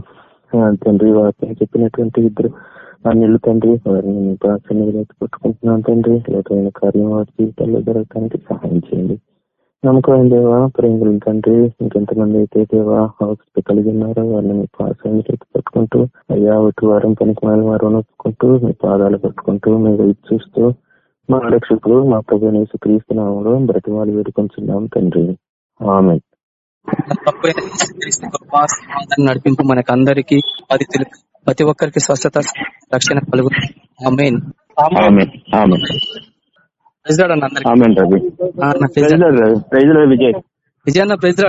S7: తండ్రి వారిని చెప్పినటువంటి ఇద్దరు అన్నిళ్ళు తండ్రి వారిని మీ పాసన పెట్టుకుంటున్నాం తండ్రి. లేకపోయిన కార్యం వారి జీవితాల్లో జరగడానికి సహాయం చేయండి. నమ్మకం దేవా ప్రేమికులు తండ్రి ఇంకెంతమంది అయితే దేవా అవసరం కలిగి ఉన్నారో వారిని మీ పాసాన్ని చేతి పట్టుకుంటూ అయ్యా ఒకటి వారం పనికి మళ్ళీ వారం ఒప్పుకుంటూ మీ పాదాలు పట్టుకుంటూ మీ వైపు చూస్తూ మా రక్షకుడు మా ప్రభు క్రీస్తునామంలో బ్రతి వాళ్ళు వేడుకొంచున్నాం తండ్రి. ఆమె
S4: నడిపింపు మనకు అందరికి ప్రతి ఒక్కరికి స్వస్థత రక్షణ కలుగు
S7: విజయ్.
S4: విజయన్న ప్రైజ్